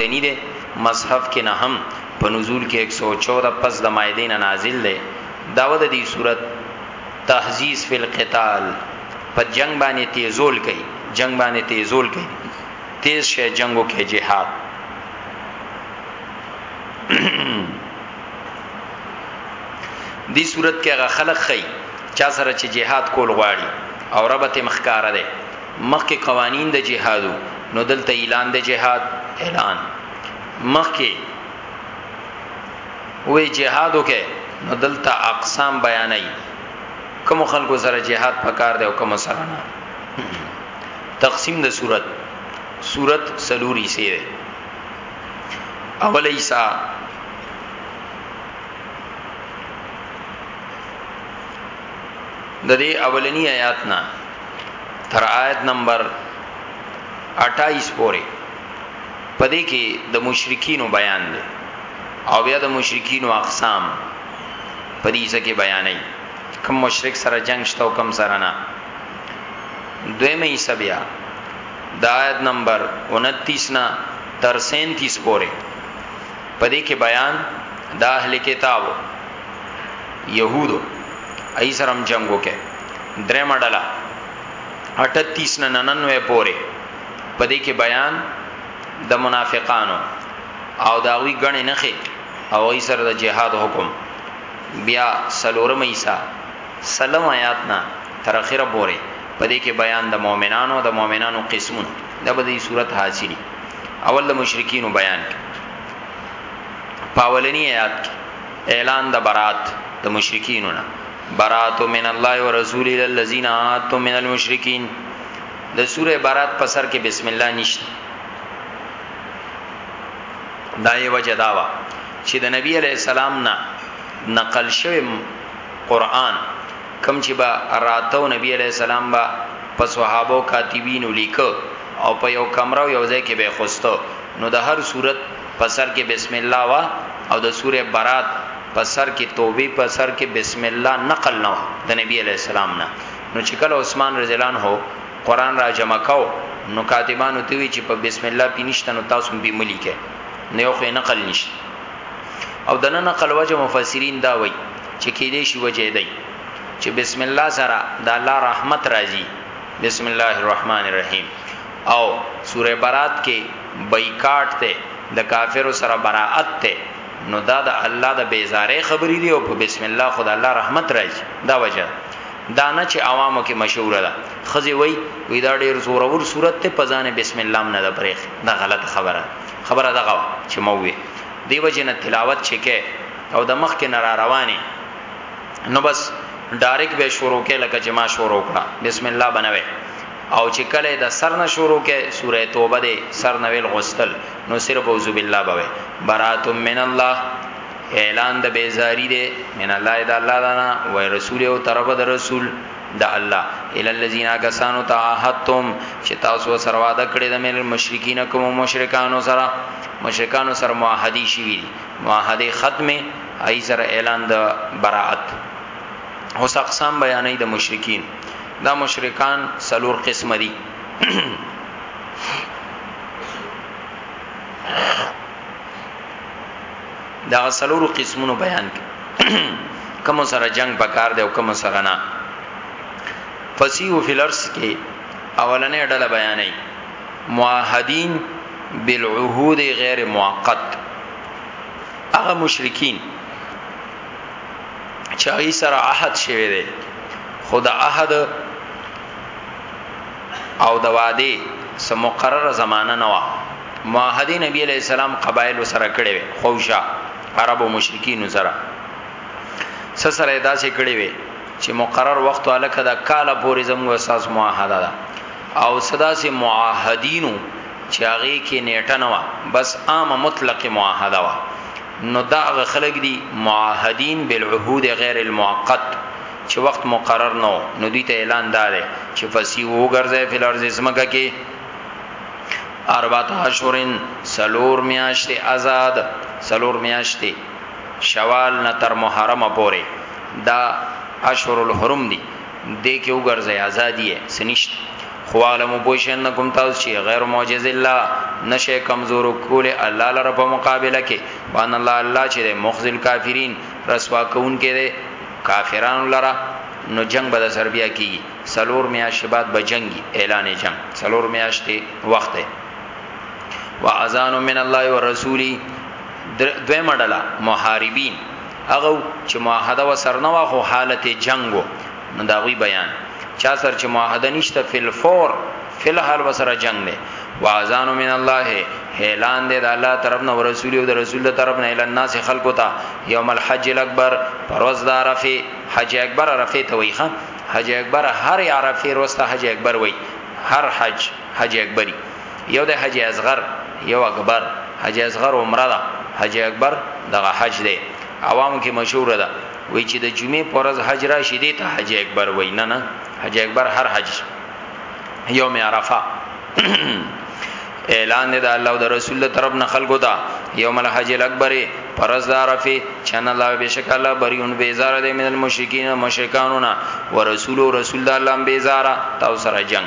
دنی دی مصحف کی نه هم په نزول کی ایک سو او چودہ پس د مائده نه نازل دی داوه د دی سورت تحزیز فی القتال په جنگ باندې تیزول کوي جنگ باندې تیزول کوي تیز شه جنگو کې جهاد دی صورت کې هغه خلق خي چا سره چې جهاد کول غواړي او ربته مخکاره ده مخکې قوانین د جهاد وو نو دلته اعلان د جهاد اعلان مخکې وې جهاد وکې نو دلته اقسام بیانای کوم خلکو سره جهاد پکار دی او کوم سره نه تقسیم د صورت صورت سلوری سی ده اول ایسا د دې اولنی آیات نه تر آیت نمبر 28 پورې پدې کې د مشرکینو بیان دی او بیا د مشرکینو اقسام پدې ځکه بیانې کوم مشرک سره جنگ شته او کوم سره نه دویمه یې سبیا د آیت نمبر 29 نه تر 37 پورې پدې کې بیان د اهل کتابو يهودو ای سره هم جنگ وکړي درې مډله 38 نه 99 پورې په دې کې بیان د منافقانو او داوی غنې نخې او ای سره د جهاد حکم بیا سلورم ایسا سلام آیات نه تر اخره پورې په دې کې بیان د مؤمنانو د مؤمنانو قسمون د بدی صورت حاصلی اول د مشرکین بیان پاولنی آیات کې اعلان د برات د مشرکینو نه برات من الله ورسول الى الذين عادتم من المشرکین د سوره برات په سر کې بسم الله نشته دای وجه داوا چې د نبی علی السلام نه نقل شوی قران کم چې با راتو نبی علی السلام با په صحابه او کاتبین لیکو او په یو کمره یو ځای کې به خوستو نو د هر سورت په سر کې بسم الله وه او د سورة برات په سر کې توبه په سر کې بسم الله نقل نه وه د نبی علیه السلام نه نو چې کله عثمان رضی الله عنه قرآن را جمع کاو نو کاتبانو ته وی چې په بسم الله پی نشته نو تاسو هم پی ملي کې نو یو خو نقل نشته او د نه نقل وجه مفسرین دا وای چې کې دې شی وجه دی چې بسم الله سره د الله رحمت راځي بسم الله الرحمن الرحیم او سوره برات کی بایکاټ ته د کافرو سره برائت ته نو دا د الله د بیزاره خبرې دی او په بسم الله خدای الله رحمت راځي دا وجه دا نه چې عوامو کې مشهور ده خزي وای وی دا ډیر زورور صورت ته پزانه بسم الله نه د پرېخ دا غلط خبره خبره دغه چې مو وی دی وجه نه تلاوت چې کې او د مخ کې نار رواني نو بس ډایرک به شروع کې لکه چې ما شروع کړه بسم الله بنوي او چې کله د سر نه شروع کې سوره توبه ده سر نه ویل غسل نو صرف اعوذ بالله بوي برات من الله اعلان د بیزاری ده من الله د الله دانا و رسول او طرف د رسول د الله ال الذين كسانوا تعهدتم چې تاسو سره وعده کړی د مل مشرکین کوم مشرکانو سره مشرکانو سره معاهدي شي وی معاهده ختمه ای سره اعلان د براءت اوس اقسام بیانې د مشرکین دا مشرکان سلور قسم دي دا سلور قسمونو بیان کړي کوم سره جنگ پکار دی او کوم سره نه فسیو فلرس کې اولنې ډله بیانې معاهدین بالعهود غیر موقت هغه مشرکین چې هغه سره عهد شوی دی خو د عهد او د وعده سم مقرره زمانہ نه و معاهده نبی علیہ السلام قبایل سره کړی وي خوشا عرب او مشرکین سره سره داسې کړی وي چې مقرر وخت الکه دا کاله پورې زموږ اساس معاهده ده او صدا سي معاهدینو چې هغه کې نیټه نه و بس عام مطلق معاهده و نو دا هغه خلک دي معاهدین بالعهود غیر المؤقت چې وخت مقرر نو نو دوی ته اعلان دار چې فسیو ګرځي فل ارض اسمګه کې اربات اشورن سلور میاشت آزاد سلور میاشت شوال نه تر محرم پورې دا اشور الحرم دي دې کې وګرځي ازادي یې سنشت خوالم پوښنکم تاسو چې غیر معجز الله نشه کمزور کول الله لره په مقابله کې وان الله الله چې مخزل کافرین رسوا کون کې ده کافران لره نو جنگ به سر بیا کیږي سلور میاش بعد به جنگي اعلان جنگ سلور میاش ته وخت ده واذان من الله ورسولی دوی مډلا محاربین هغه چې معاهده و سر نه واخو حالت جنگ وو نو دا غوي بیان چا سر چې معاهده نشته فل فور فل حال و سره جنگ نه واذان من الله اعلان دې د الله طرف نه رسول او د رسول طرف نه اعلان ناس خلقو ته یوم الحج الاکبر پروز د عرفه حج اکبر عرفه ته وایي حج اکبر هر عرفه روسته حج اکبر وایي هر حج حج اکبری یو د حج اصغر یو اکبر حج اصغر عمره ده حج اکبر دغه حج دی عوام کې مشهور ده وی چې د جمعې پرز حج را شیدې ته حج اکبر وای نه نه حج اکبر هر حج یوم عرفه اعلان دی د الله او د رسول له طرف نه خلقو ته یوم الحج الاکبر پرز عرفه چن الله بشک الله بریون بیزار دی من المشرکین مشرکانونا ورسول رسول الله بیزار تاسو سره جنگ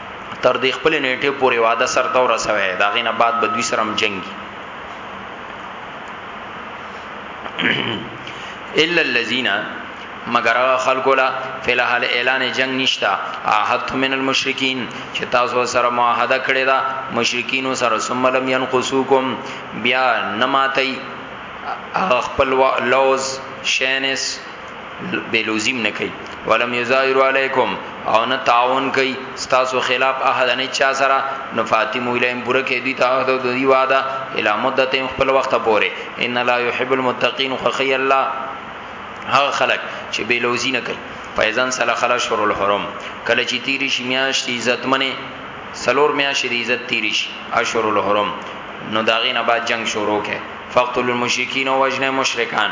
تر دې خپل نیټه پورې واده سرته ورسوي دا غینه بعد به دوی سره جنگي الا الذين مگر هغه خلکو لا فلحال اعلان جنگ نشتا عهد من المشرکین چې تاسو سره معاهده کړی دا مشرکین سره ثم لم ينقصوکم بیا نماتای خپل لوز شینس بیلوزیم نه کوي ولم یظاهر علیکم او نه تعاون کوي ستاسو خلاف احد نه چا سره نو فاطمه الیهم پوره کې دي ته د دوی وعده اله مدته خپل وخت پوره ان لا یحب المتقین خخی الله هغه خلق چې بیلوزی نه کوي فیزن سره خلا شر الحرم کله چې تیری شي میاش دي عزت منه سلور میاش دي عزت تیری شي اشهر الحرم نو داغینه بعد جنگ شروع کړي فقتل المشرکین او وجنه مشرکان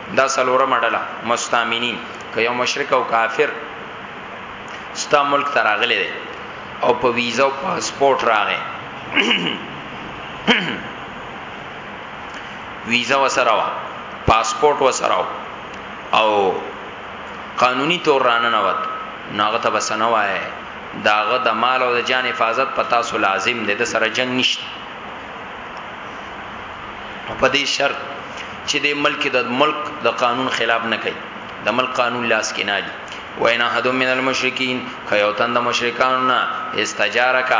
دا څلورمه ډله مستامنین که یو مشرک او کافر ستا ملک ته راغلی دی او په ویزا او پاسپورت راغی ویزا وسره وا پاسپورت وسره او قانوني تور رانه نوت ناغه ته بسنه وای داغه د مال او د جان حفاظت پتا سو لازم دی د سره جنگ نشته په دې شرط چی دی ملک کی د ملک د قانون خلاف نه کوي د ملک قانون لاس کې نه دي وینا حد من المشرکین خیو تن د مشرکان نه استجارک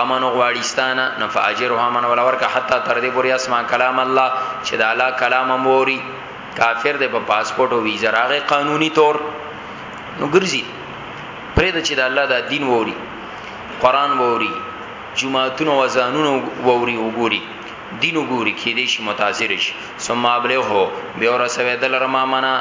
امن غواړستان نه فاجر هو من ولور که حتا تر دې پورې اسمع کلام الله چې د الله کلام موري کافر د په پاسپورت او ویزه راغی قانوني تور نو ګرځي پرې د چې د الله د دین ووري قران ووري جمعهتون او اذانونو ووري وګوري دین وګوري کې دې شي متاثر شي ثم ابلغه به اور سوي دلر ما منا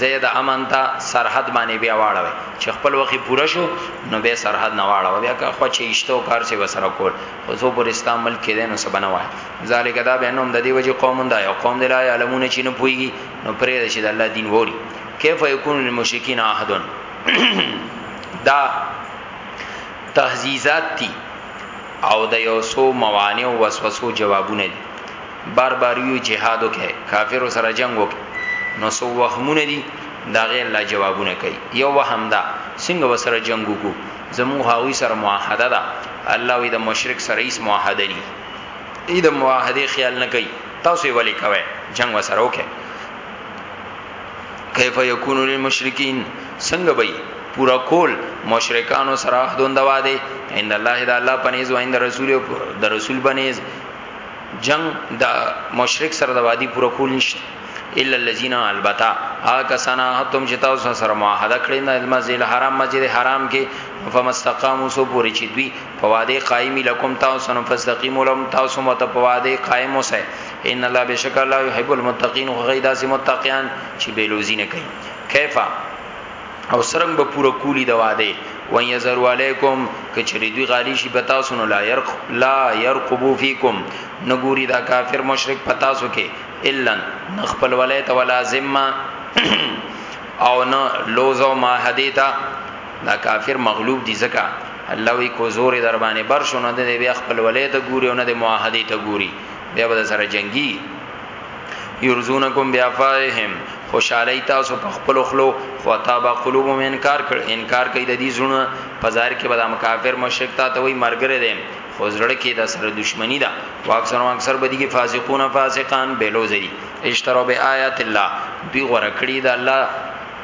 زید امن تا سرحد باندې بیا واړوي چې خپل وخت پوره شو نو به سرحد نه واړوي بیا که خو چې اشتو کار سی وسره کول خو زو پر اسلام ملک کې دینو سبنه وای ذالک دا به نوم د دې وجه قوم دا یو قوم دلا علمونه چې نه پويږي نو پرې چې د الله دین ووري کیف یکون للمشرکین عهدن دا تهزیزات دي او د یو څو موانع او وسوسو جوابونه دي بار بار یو جهاد وکه کافر سره جنگ وکه نو سو وهمونه دي دا غي الله جوابونه کوي یو وهم دا څنګه وسره جنگ وکو زمو هاوی سره معاهده ده الله وی د مشرک سره ایس معاهده ني ای د معاهده خیال نه کوي تاسو ولي کوي جنگ وسره وکه کیف یکون للمشرکین څنګه بې پورا کول مشرکانو سره حدون دوا دی عند الله دا الله پنيز و عند رسول د رسول پنيز جنگ د مشرک سره د وادي پورا کول نشته الا الذين البتا هغه سنا تم چې تاسو سره معاهده کړی نه مسجد حرام مسجد حرام کې فمستقاموا سو پوری چې دوی په واده قائمي لکم تاسو نو فاستقيموا لهم تاسو مت په واده قائم اوسئ ان الله بشک الله يحب المتقين وغيدا سي متقيان چې بیلوزی نه کوي کیفا او سرنګ به پوره کولی د واده و يزر علیکم کچری دوی غالی شي پتا سن لا يرق لا يرقبو فیکم نګوري دا کافر مشرک پتا سو کې الا نخپل ولایت ولا ذمه او نه لوزو ما حدیتا دا کافر مغلوب دي زکا الله وی کو زور در باندې بر شونه د بیا خپل ولې ته ګوري او نه د معاهده ته ګوري بیا به سره جنگي یرزونکم بیافاهم خوشالی تاسو په خپل خلو خطا با قلوبهم انکار کړ انکار کوي د دې زونه په ظاهر کې به د مکافر مشرک تا ته وي مرګره دي خو زړه کې د سره دښمنی ده واکثر واکثر بدی کې فاسقون فاسقان بیلو زری اشترو به آیات الله دوی غره کړی د الله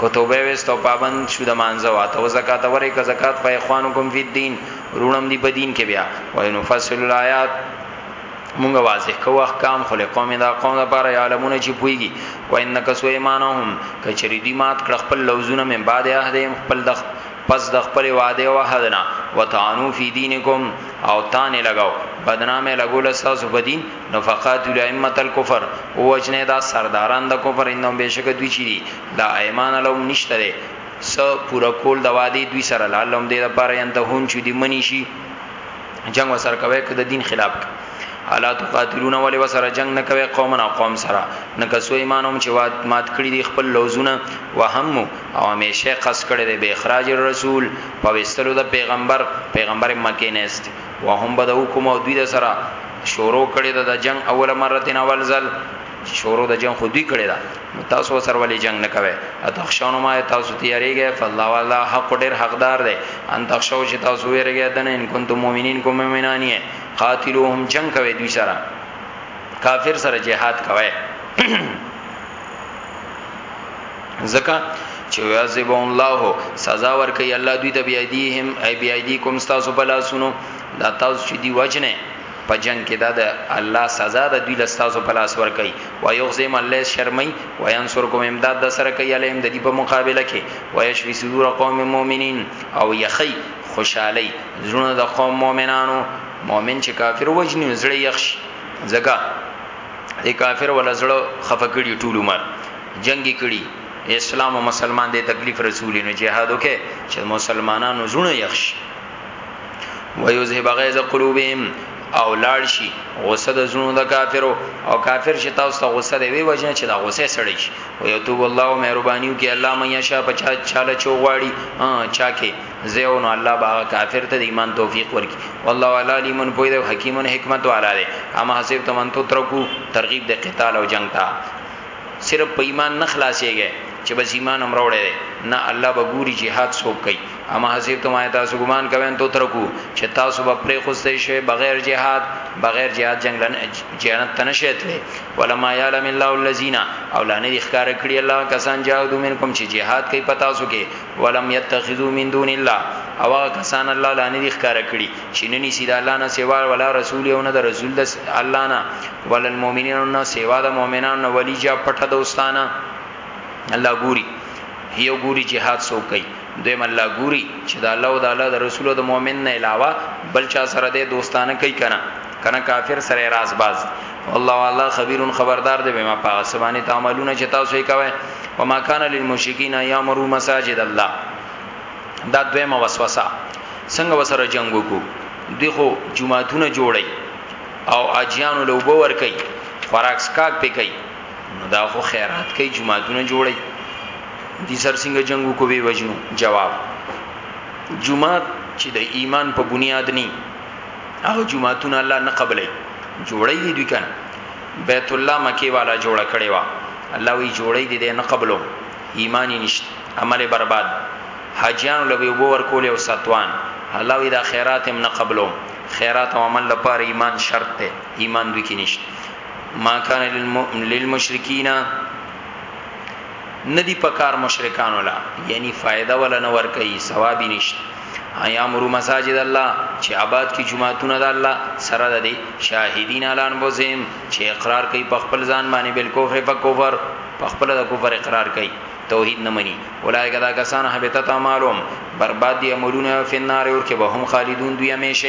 که توبه وست او پابند شو د مانځه واته او زکات ورې که زکات په اخوانکم فی الدین رونم دی په دین کې بیا وای نو فصل الایات مونږ واضح کو احکام خلق قوم دا قوم دا پر عالمونه چې پويږي و انک سو ایمانهم کچری دی مات کړ خپل لوزونه من بعد احدهم خپل د پس د خپل وعده او حدنا وتعانو فی دینکم او تان لگاو بدنامه لګول ساس بدین نو فقات الائمه الكفر او وجنه دا سرداران د کفر انهم بشک دوی چي دي لا ايمان لهم نشتره س پورا کول د وادي دوی سره لعلهم دې لپاره ينتهون چې دي منی شي جنگ وسر کوي که د دین خلاف الا تقاتلون ولی وسر جنگ نه کوي قوم نه قوم سره نه کسو ایمانوم چې واد مات کړی دي خپل لوزونه وهم او همیشه قص کړی دی به اخراج الرسول په وستلو د پیغمبر پیغمبر مکه نه است وهم بدوکم او دوی سره شورو کړی دا د جنگ اوله مرتين اول ځل چې شورو د جنگ خودي کړی دا تاسو سره ولې جنگ نه کوي اتخشونو ما تاسو تیاریږي فالله والا حق ډیر حقدار دی ان تخشو چې تاسو ویریږي دنه ان کنتم مؤمنین کوم مؤمنان یې قاتلوهم جنگ کوي دوی سره کافر سره جهاد کوي ځکه چې ويعذبهم الله سزا ورکي الله دوی ته بيديهم اي بيديكم تاسو بلا سنو دا تاسو چې دی وجنه په جنگ کې دا د الله سزا د دوی لستاسو په لاس ور کوي و یغزم الله شرمای و ینصرکم امداد د سره کوي علیم د دې په مقابله کې و یشفی صدور قوم مؤمنین او یخی خوشحالی زړه د قوم مؤمنانو مؤمن چې کافر وجنی زړه یخش زګه ای کافر ول زړه خفقړی ټول عمر جنگی کړي اسلام او مسلمان دې تکلیف رسولي نو جهاد وکي چې مسلمانانو زونه یخش ويذهب غيظ قلوبهم او لاړ شي غصه د زونو د کافرو او کافر شي تاسو ته غصه دی وی وجنه چې دا غصه سړی شي او یتوب الله مهربانيو کې الله مې یشا پچا چاله چوغواړي چا کې زیو نو الله باغ کافر ته د ایمان توفیق ورکي والله والا لیمن پوی دی حکیمن حکمت والا دی اما حسب تمن تو ترکو ترغیب د قتال او جنگ ته صرف په ایمان نه خلاصیږی چه بس ایمان هم راوړی دی نه الله به ګوری جهاد څوک کوي اما حسیبتم آیا تاسو ګمان کوئ ان تترکو چه تاسو به پرې خوسته شئ بغیر جهاد بغیر جهاد جنگ لن جنت تنشتله ولما یعلم الله الذین اولانه ذکر کړی الله کسان جاهدوا منکم چې جهاد کوي پتا سو کې ولم يتخذوا من دون الله او هغه کسان الله لانی دي ښکارا کړی چې نه نسی د الله نه سیوا ولا رسول او نه د رسول د الله نه ولل مؤمنین نه سیوا د مؤمنانو نه ولی جا پټه دوستانه الله ګوري یو ګوري jihad سو کوي دویم الله ګوري چې د الله او د الله د رسول او د مؤمن نه علاوه بل چا سره د دوستانه کوي کنه کنه کافر سره راز باز الله والله خبير خبردار دی بما پاغه سبانه تعملون چې تاسو یې کوي وما كان للمشركين يامروا مساجد الله دا دویمه وسوسه څنګه وسره جنگ وکړو دغه جمعهونه جوړي او اجیانو له وبو ور کوي خوراک سکاک پې کوي دا خو خیرات کوي جمعهونه جوړي دي سر څنګه جنگ وکوي وجنو جواب جمعه چې د ایمان په بنیاد نه هغه جمعهتون الله نه قبلې جوړې دي دوی کنه بیت الله مکی والا جوړ کړي وا الله وی جوړې دي دې نه قبلو ایمانی نشت عمل برباد حاجیان لوي وبو ورکول او ساتوان الله وی دا خیرات هم نه قبلو خیرات او عمل لپاره ایمان شرط ته ایمان دوی کې نشت ما کان للمشرکین ندی پکار مشرکان ولا یعنی فائدہ ولا نه ور کوي ثواب نشته ایا امر مساجد الله چې آباد کی جمعهتون د الله سره د دې شاهدین الان بوزم چې اقرار کوي په خپل ځان باندې بل کوفر په کوفر په خپل د کوفر اقرار کوي توحید نه مني اولایګه دا کسان حبتت اعمالهم برباد دي عملونه فنار اور کې به هم خالدون دوی همیشه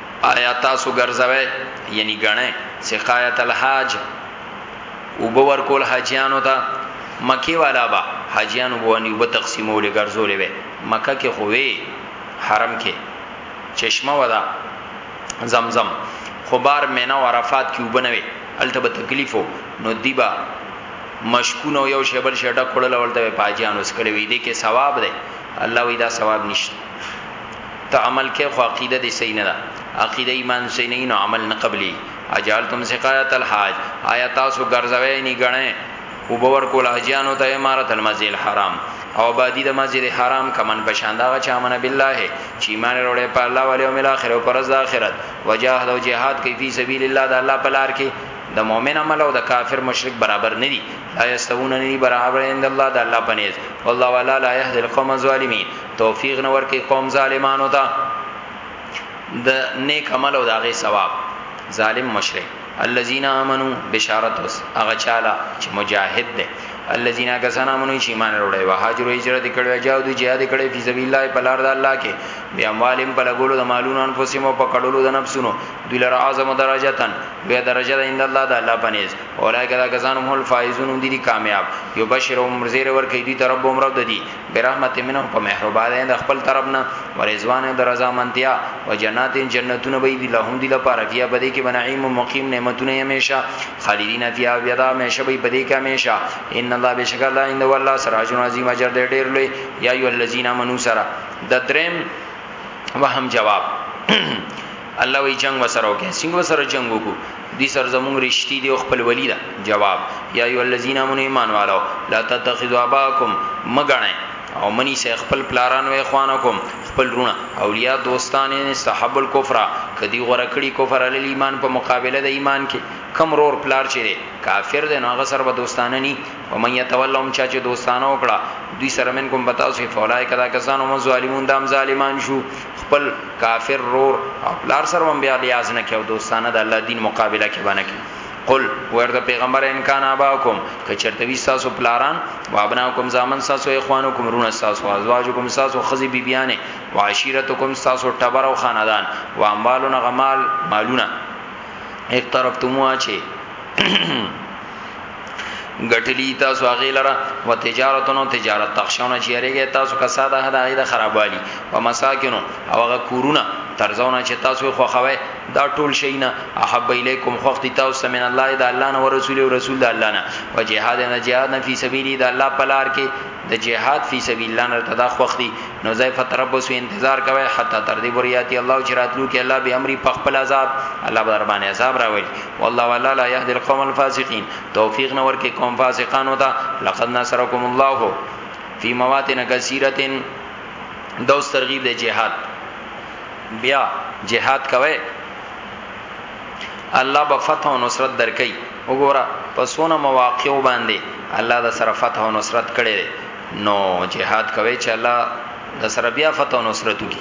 آیا تاسو ګرځوی یعنی ګڼی سقایت الحاج وبو ورکول حاجیانو ته مکی والا با حاجیانو بوانی وب تقسیمول ګرځول وی مکه کې خو وی حرم کې چشمه ودا زمزم خو بار مینا او عرفات کې وبنوي الته به تکلیفو نو دیبا مشکونو یو شیبل شډه کړل ولته پاجیانو سکلوي دي کې ثواب دی الله وی دا ثواب نشته ته عمل کې خو عقیده دې صحیح نه ده عقیده ایمان صحیح نه نو عمل نه قبلي اجالتم سقایت الحاج آیا تاسو ګرځوي نه غنه او باور کول حاجیانو ته امارت المسجد الحرام او بادی د مسجد حرام کمن پشاندا غ چا من بالله چې ایمان وروړي په الله او یوم الاخر او پرز د اخرت وجاهد او جهاد کوي په سبیل الله د الله په لار کې د مؤمن عمل او د کافر مشرک برابر ندي لا یستوون نی برابر عند الله د الله پنيز والله ولا لا يهدي القوم الظالمين توفیق نه ورکه قوم ظالمانو ته د نیک عمل او داغه ثواب ظالم مشرک الذين امنوا بشارت اوس هغه چاله چې مجاهد دي الذين كسنا منو چې ایمان وروړي او هاجر هجرت کړي جاو دي jihad کړي په سبيل الله په لار د الله کې بیا مالم په لګولو د مالونو انفسهم او په کډولو د نفسونو دوی لره اعظم درجاتن بیا درجه د اند الله د الله پنيز اولای کدا کسان هم الفائزون دي کامیاب یو بشرهم زیر ور کوي دي رب هم رب دي برحمت منه په مهربانه د خپل طرف نه ورزوان د رضا منتیا او جنات جنتونه به دي لهم دي لپاره فیا بده کې بنعیم مقیم نعمتونه همیشه خالدین فیا یدا همیشه به بده کې همیشه ان الله بشک الله عند والله سراج عظیم اجر دې ډېر لوی یا ای الذین امنو سرا د دریم وهم جواب الله وی جنگ وسره وکي څنګه وسره جنگ وکړو دی سر زمون رشتی دی او خپل ولی دا جواب یا ایو الذین امنوا ایمان والو لا تتخذوا اباکم مګنه او منی سه خپل پلاران او اخوانکم خپل رونه اولیاء دوستان استحب الکفر کدی غره کړي کفر علی ایمان په مقابله د ایمان کې کم رور پلار چي کافر دی نو هغه سره به دوستانه ني ومن يتولهم چا چې دوستانه وکړه دوی سره من کوم بتاو سي فولای کدا کسانو من ظالمون دام ظالمان شو خپل کافر رور او لار سره هم بیا لیاز نه کیو دوستانه د الله دین مقابله کې باندې کی قل ورته پیغمبر ان کان اباکم کچرته وی تاسو پلاران و ابناکم زامن تاسو اخوانکم رون تاسو ازواجکم تاسو خزی بیبیانه و عشیرتکم تاسو ټبر او خاندان و اموالنا غمال مالونه اقترفتموا چه ګټلی تاسو هغه لره و تجارتونو تجارت تخشونه چې یریږي تاسو کساده هدايه د خرابوالي و مساکنو او هغه کورونه ترزونه چې تاسو خو خوي دا ټول شینا احب الیکم خوخت تاسو من الله د الله نه او رسول او رسول د الله نه و جهاد نه جهاد نه فی سبیل د الله پلار کې د جهاد فی سبیل الله نه تدا خوختی نو زای فتربسو انتظار کوي حتی تر دې بریاتی الله چې راتلو کې الله به امر په خپل عذاب الله به در باندې عذاب راوړي والله ولا لا يهدي القوم الفاسقين توفيق نور کې قوم فاسقانو ته لقد نصركم الله في مواطن كثيره دوس ترغیب د جهاد بیا جهاد کوي الله به فتح او نصرت درکې وګوره په سونه مواقع باندې الله د سره فتح او نصرت کړي نو جهاد کوي چې الله د سره بیا فتح او نصرت کی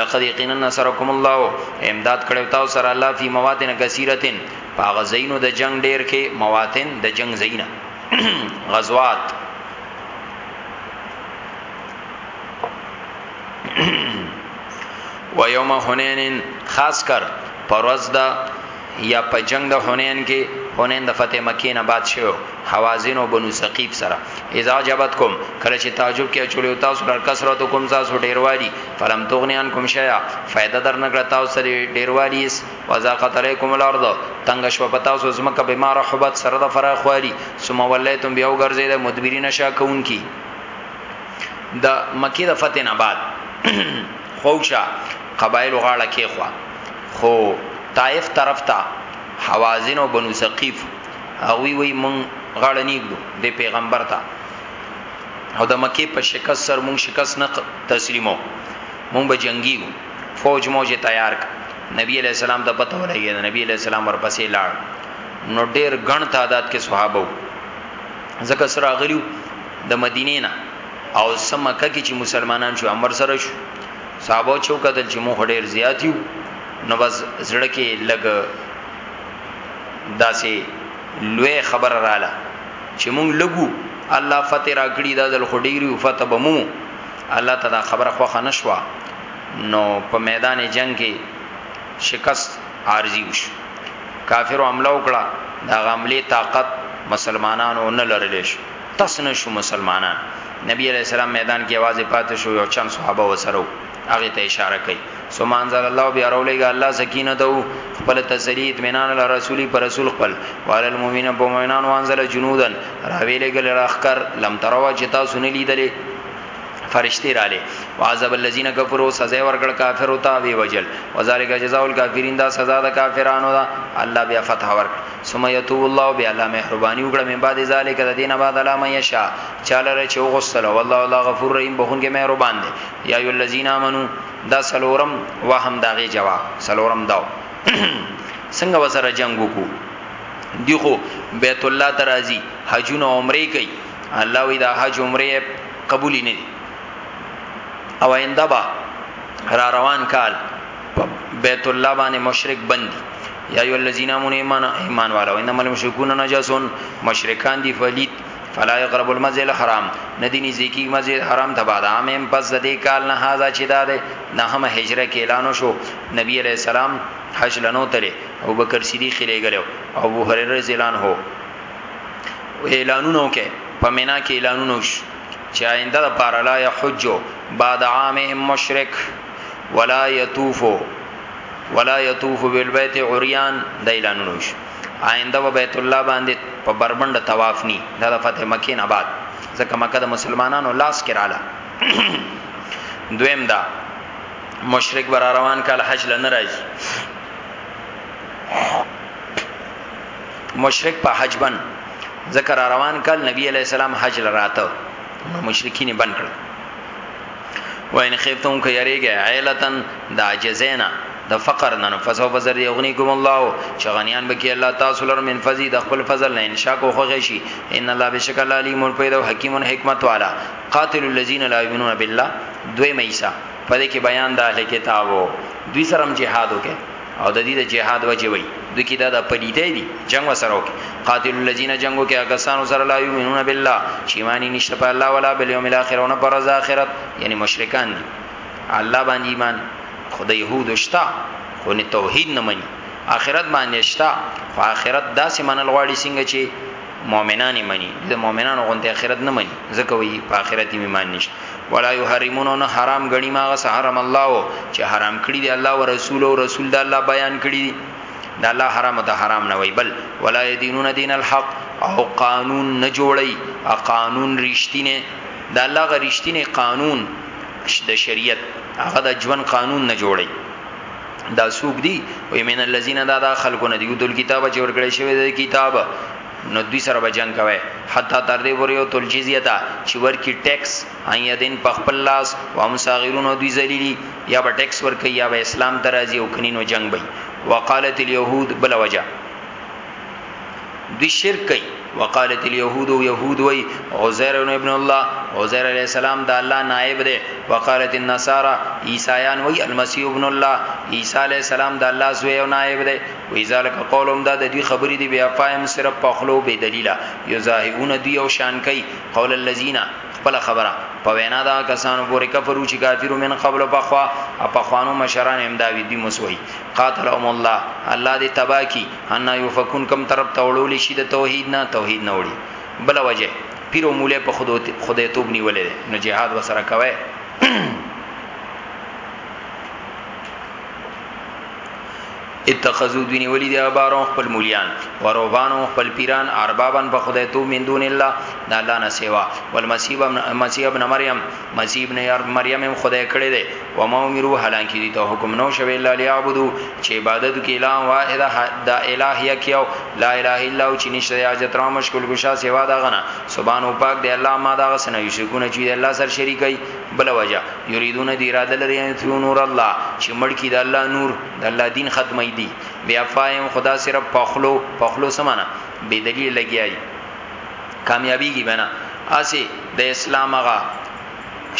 لقد یقینا نصرکم الله امداد کړو تاسو سره الله فی مواتن کثیرتن پاغه زینو د جنگ ډیر کې مواتن د جنگ زینا غزوات و یوم حنین خاص کر پروز دا یا په جنگ د حنین کې حنین د فتح مکه نه بعد شو حوازن او بنو ثقیف سره اذا جبت کوم کله چې تعجب کې چولې او تاسو لر کثرت کوم تاسو ډیروالی فلم تغنیان کوم شیا فائدہ در نه کړ تاسو سره ډیروالی اس وزاقت علیکم الارض تنگ شو پتا سو زمکه به ما رحبت سره د فرا خوالي ثم ولیتم بیا وګرځید مدبرین شا کون کی د مکه د فتح نه بعد خوښه قبایل غاړه کې خوا خو طائف طرف ته حوازن او بنو ثقیف هغوی وایي مونږ غاړه نه ږدو دې پیغمبر ته او د مکې په شکست سر مونږ شکست نه تسلیمو مونږ به جنگیو فوج موجه تیار ک نبی علیہ السلام ته پته ولګی نبی علیہ السلام ورپسې لاړ نو ډیر غن تعداد کې صحابه زکه سره غلیو د مدینې نه او سمکه کې چې مسلمانان شو امر سره شو صحابه چو کدل چې موږ ډیر زیات یو نو بس زړه کې لګ داسې لوی خبر رااله چې موږ لګو الله فتح راکړي دا ځل خډيري فتح بمو الله تعالی خبره خوخه نشوا نو په میدان جنگ کې شکست عارضی وش کافر عمله وکړه دا غمله طاقت مسلمانانو نه لرلی شو تس نه شو مسلمانان نبی علیہ السلام میدان کې आवाज پاتې شو یو چن صحابه وسرو هغه ته اشاره کوي ثم انزل الله بیا رولېګا الله سکینه دو خپل تسلی اطمینان الله رسولي پر رسول خپل وعلى المؤمنین په مؤمنان وانزل جنودن راویلېګل راخکر لم تروا چې تاسو نه لیدلې فرشتي رااله وعذاب الذين كفروا سزا ورکړ کافر او تا وی وجل وذالک جزاء الکافرین دا سزا د کافرانو دا الله بیا فتح ورکړ ثم یتوب الله بیا الله مهرباني وکړه من بعد ذالک د دینه بعد الله من یشا چاله رچ او غسل والله الله غفور رحیم بخون کې مهربان دی یا ای الذین امنو دا سلورم وهم داغه جواب سلورم داو څنګه وسره جنگ وکړو دی خو بیت الله ترازی حجونه عمره کوي الله وی دا حج عمره قبول نه دي او آینده با را روان کال بیت الله باندې مشرک بندي یا ایو الذین آمنوا ایمان ایمان والو انما المشرکون نجسون مشرکان دی فلیت فلا یقرب المسجد الحرام ندی نزیکی مسجد حرام ته بعد عام پس د دې کال نه هاذا چې دا ده نه هم هجره کې اعلان شو نبی علیہ السلام حج لنو تله او بکر صدیق لګلو او ابو هريره رضی الله عنه اعلانونو کې پمینا کې اعلانونو چې آینده لپاره لا یحجو بعد عامهم مشرک ولا یطوف ولا یطوف بالبیت عریان د اعلانونو شو آینده په بیت الله باندې په بربند طواف ني دا د فتح مکه نه بعد ځکه مکه د مسلمانانو لاس کې رااله دویم دا مشرک بر روان کال حج لنه راځي مشرک په حج بن ذکر روان کال نبی علیہ السلام حج لراته مشرکین بن کړ وان خفتم که یریګه عیلتن د عجزینا د فقر نه فسو بزر یغنی کوم الله چې غنیان بکی الله تاسو لر من فزی د خپل فضل نه انشاء کو خوږی شي ان الله بشکل علیم پیدا حکیم حکمت والا قاتل الذین لا یؤمنون بالله دوی مېسا پدې کې بیان د اهل کتابو دوی سره جهاد وکړي او د دې د جهاد وجه وي د کی دا د پلیته دي جنگ وسره وکي قاتل الذين جنگو کې اګسانو سره لا یمنون بالله چې ایمان نشته په الله ولا بالیوم الاخر او نه پر ورځ اخرت یعنی مشرکان دي الله باندې ایمان خدای يهود شتا خو نه توحید نه مني اخرت باندې شتا خو اخرت داسې منل غواړي څنګه چې مؤمنان یې مني د مؤمنانو غوندې آخرت نه مني ځکه وایي په آخرت یې ایمان نشته ولا یحرمون نه حرام غني ما غس حرم الله چې حرام کړی دی الله او رسول او رسول د الله بیان کړی دی د الله حرام ته حرام نه وای بل ولا یدینون دین الحق او قانون نه جوړي ا قانون رښتینه د الله غ رښتینه قانون د شریعت هغه د ژوند قانون نه جوړي دا سوق دی وی من الذين دا دا خلقونه دی دل کتاب چې ورکړی شوی دی کتاب نو دوی سره به جنگ کوي حتی تر دې پورې او تل جزیتا چې ورکی ټیکس ایا دین په خپل لاس او هم صاغرون دوی ذلیلی یا به ټیکس ورکی یا به اسلام درازي او کنینو جنگ وي وقالت اليهود بل وجه دوی شرک کوي وقالت اليهود يهود وي عزير ابن الله عزير عليه السلام د الله نائب دی وقالت النصارى عيسایان وي المسيح ابن الله عيسى عليه السلام د الله زوی او نائب دی وی ذالک قولهم دا د دوی خبرې دی بیا فاهم صرف په خلو به دلیلا یظاهرون دوی او شان کوي قول الذين خپل خبره په وینا دا کسانو پورې کفرو چې کافرو من قبل بخوا په خوانو مشران امداوی دی مسوي قاتلهم الله الله دې تبا کی انا یوفکون کم طرف ته وړول شي د توحید نه توحید نه وړي بل وجه پیر او مولا په خود خدای توب نیولې نو جهاد وسره کوي اتخذو دینی ولی دی ابارو خپل مولیان وروبانو خپل پیران اربابن په خدای تو من دون الله د الله نه سیوا والمسیح ابن مسیح ابن مریم مسیح ابن مریم هم خدای کړی دی و ما امرو حالانکه دي ته حکم نو شوی الا ليعبدو چې عبادت کې الا واحد د الہ یکیو لا اله الا هو چې نشته حاجت را مشکل ګشا سوا دا غنا سبحان او پاک دی الله ما دا غسنه یشکونه چې الله سر شریکای بل وجه یریدون دی اراده لري ان ثو نور الله چې مړ کی د الله نور د الله دین ختمې دي بیا فایم خدا صرف پخلو پخلو سمانا بے دلیل لګیای کامیابیږي بنا اسی د اسلام غا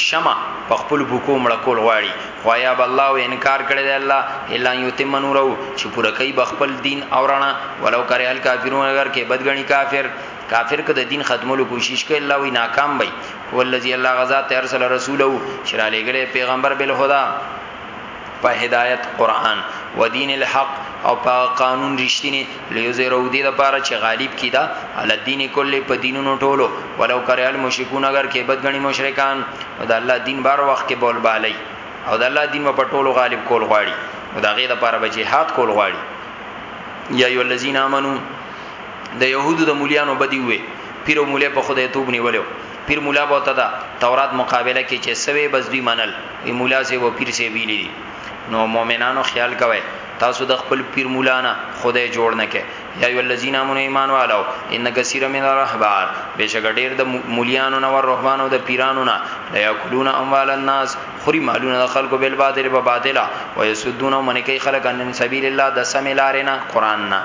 شمع په خپل بوکو مړ کول غواړي خو یا به الله او انکار کړي دی الله الا یتم نورو چې پوره کوي بخپل دین او رڼا ولو کرے الکافرون اگر کې بدګنی کافر کافر که د دین ختمولو کوشش کوي الله وی ناکام وي هو الذی الله غزا ته ارسل رسوله شرع لګره پیغمبر بل خدا په هدایت قران و دین الحق او په قانون رښتینی لیوزرو دی د پاره چې غالب کیدا ال دین کله په دینونو ټولو ولو کرے المشرکون اگر کې بدګنی مشرکان او د الله دین بار وخت کې بول بالی او د الله دین په ټولو غالب کول غواړي او دا غي د پاره به jihad کول غواړي یا ایو الذین امنو د یهودو د مولیانو بدی وې پیرو مولې په خدای توب نیولیو پیر مولا به ته دا تورات مقابله کې چې سوي بس دوی منل وی مولا سي و پیر سي ویلي دي نو مؤمنانو خیال کوي تاسو د خپل پیر مولا نه خدای جوړ نه کې یا ای الذین امنوا ایمان والو ان کثیر من الرهبان بشک ډیر د مولیانو نه ور رهبانو د پیرانو نه لا یاکلون اموال الناس خوري مالونه د خلکو بل باطل په باطل او یسدون من کوي خلک ان سبیل الله د سم لارې نه قران نه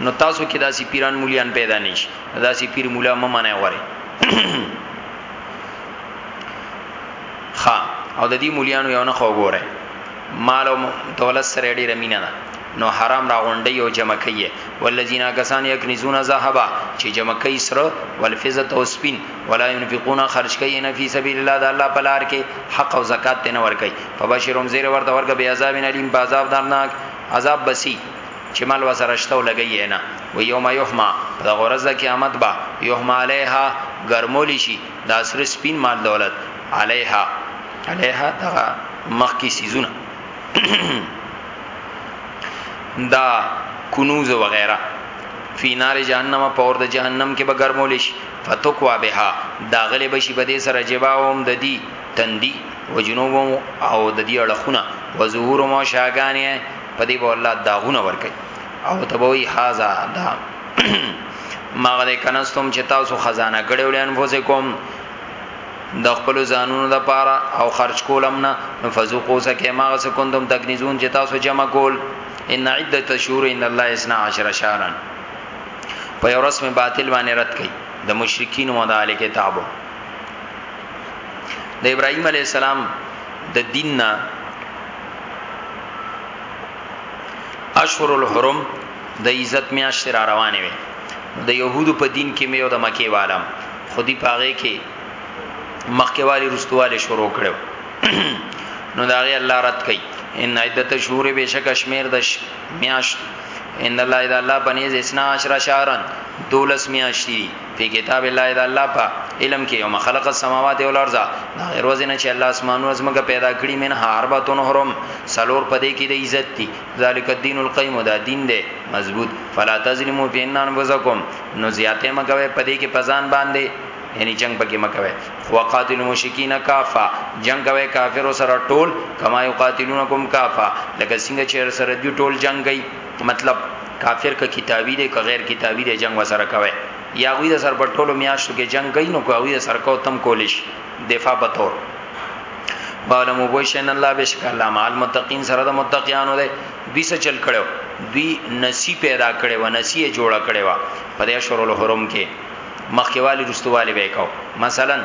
نو تاسو کې داسې پیران مولیان پیدا نشي دا سی پیر مولا ممنه غوري خا او د دې مولیانو یو نه خو ګوره مال او دولت سره ډیره مینه ده نو حرام را غونډي او جمع کوي والذین کسان یکنزون ذهبا چې جمع کوي سره والفزت او سپین ولا ينفقون خرج کوي نه فی سبیل الله د الله په لار کې حق او زکات نه ور کوي فبشرهم زیر ورته ورګه بیا عذاب الیم بازاب درناک عذاب بسی چه مال وسره شته او لګی یې نه وی یوم یحما په دغه ورځ د قیامت به یحما علیها ګرمول شي دا سره سپین مال دولت علیها علیها دغه مخ کی سیزونه دا کنوز وغیرہ فی نار جهنم په اور د جهنم کې به ګرمول شي فتقوا بها دا غلې بشي بده سره جباوم د دی تندی وجنوبم او د دی اړخونه وظهور مو شاګانې په دې به الله داغونه ور کوي او تبوي هاذا دا ماغه کنستم چې تاسو خزانه کړې ولې انفسکم د خپل ځانونو د پاره او خرج کولم نه فزوقو سکه ما سکندم تکنیزون چې تاسو جمع کول ان عدت شهور ان الله 12 شهرا په یو رسم باطل باندې رد کړي د مشرکین او د اهل کتابو د ابراهیم علی السلام د دین نه اشهر الحرم د عزت میاشت را روانه وي د يهودو په دین کې مې او د مکی والم خودي پاغه کې مخکوالی رستواله شروع کړو نو دا غي الله رات کوي ان عدت شهور به شک کشمیر د میاشت ان الله اذا الله بنیز اسنا عشر شهرن دولس میاشتي په کتاب الله اذا الله په علم کې یوم خلق السماوات والارض دا غیر وزنه چې الله اسمانو زمګه پیدا کړی من حربتون حرم سلور پدې کې د عزت دي ذالک الدین القیم دا دین دی مضبوط فلا تظلموا بین انفسکم نو زیاته مګوي پدې کې پزان باندې یعنی جنگ پکې مکوي وقاتل المشرکین کافا جنگ کوي کافر سره ټول کما یقاتلونکم کافا لکه څنګه چې سره دی ټول جنگ کوي مطلب کافر که کتابی دی که غیر کتابی دی جنگ وسره کوي یا غوی د سر په ټولو میاشتو کې جنگ کوي نو کوي د سر کو تم کولیش دفاع په تور بالا مو بوشن الله بشک الله مال متقین سره د متقینانو دی دوی څه چل کړو دوی نسی پیدا کړي و نسی جوړ کړي و په دې شورو الحرم کې مخکیوالی رستوالی به کو مثلا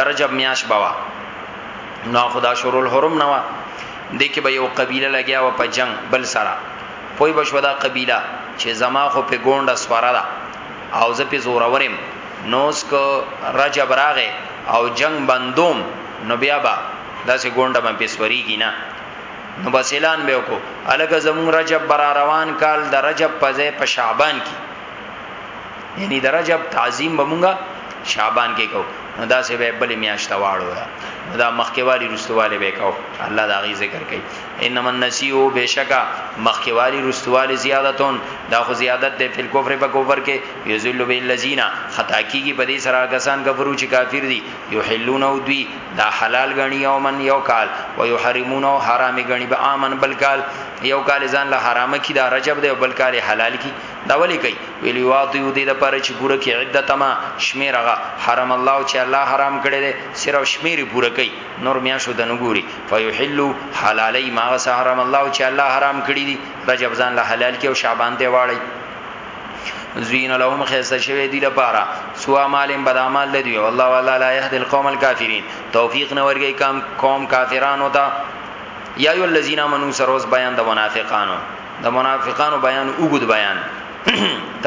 درجب میاش بوا نو خدا شورو الحرم نوا دې کې به یو قبیله لګیا و په جنګ بل سره پوی بشو دا قبیله چې زما خو په ګونډه سوره ده او زه په زورورم نوس کو رجب راغه او جنگ بندوم نو بیا با داسې ګونډه باندې سوريږي نه نو بس اعلان به وکړو الګ زمون رجب برا روان کال د رجب په ځای په شعبان کې یعنی د رجب تعظیم به مونږه شعبان کې کو نو دا سه به بل میاشت واړو دا دا مخکیوالی رستواله به کو الله دا غي ذکر کوي انما النسیو بشکا مخکیوالی رستواله زیادتون دا خو زیادت ده په کفر په کفر کې یذل بالذین خطا کیږي په دې سره کسان کفرو چې کافر دي یحلون او دوی دا حلال غنی او من یو کال او یحرمون او حرام غنی به امن بل کال یو کال ځان له حرامه کی دا رجب ده او بل کال حلال کی دا ولی کوي ویل یو دی دی د پاره چې پوره کې عدت ما شمیرغه حرام الله چې الله حرام کړی دی صرف شمیرې پوره کوي نور میا شو د نګوري فیحلوا حلالای ما غس حرام الله چې الله حرام کړی دی رجب ځان له حلال کې او شعبان دی واړی زوین لهم خیسته شوی دی لپاره سو اعمالم بد اعمال لدی والله والا لا يهدي القوم الكافرين توفیق نه ورګی کام قوم کافرانو ته یا ایو الذین امنو سروز بیان د منافقانو د منافقانو بیان وګد بیان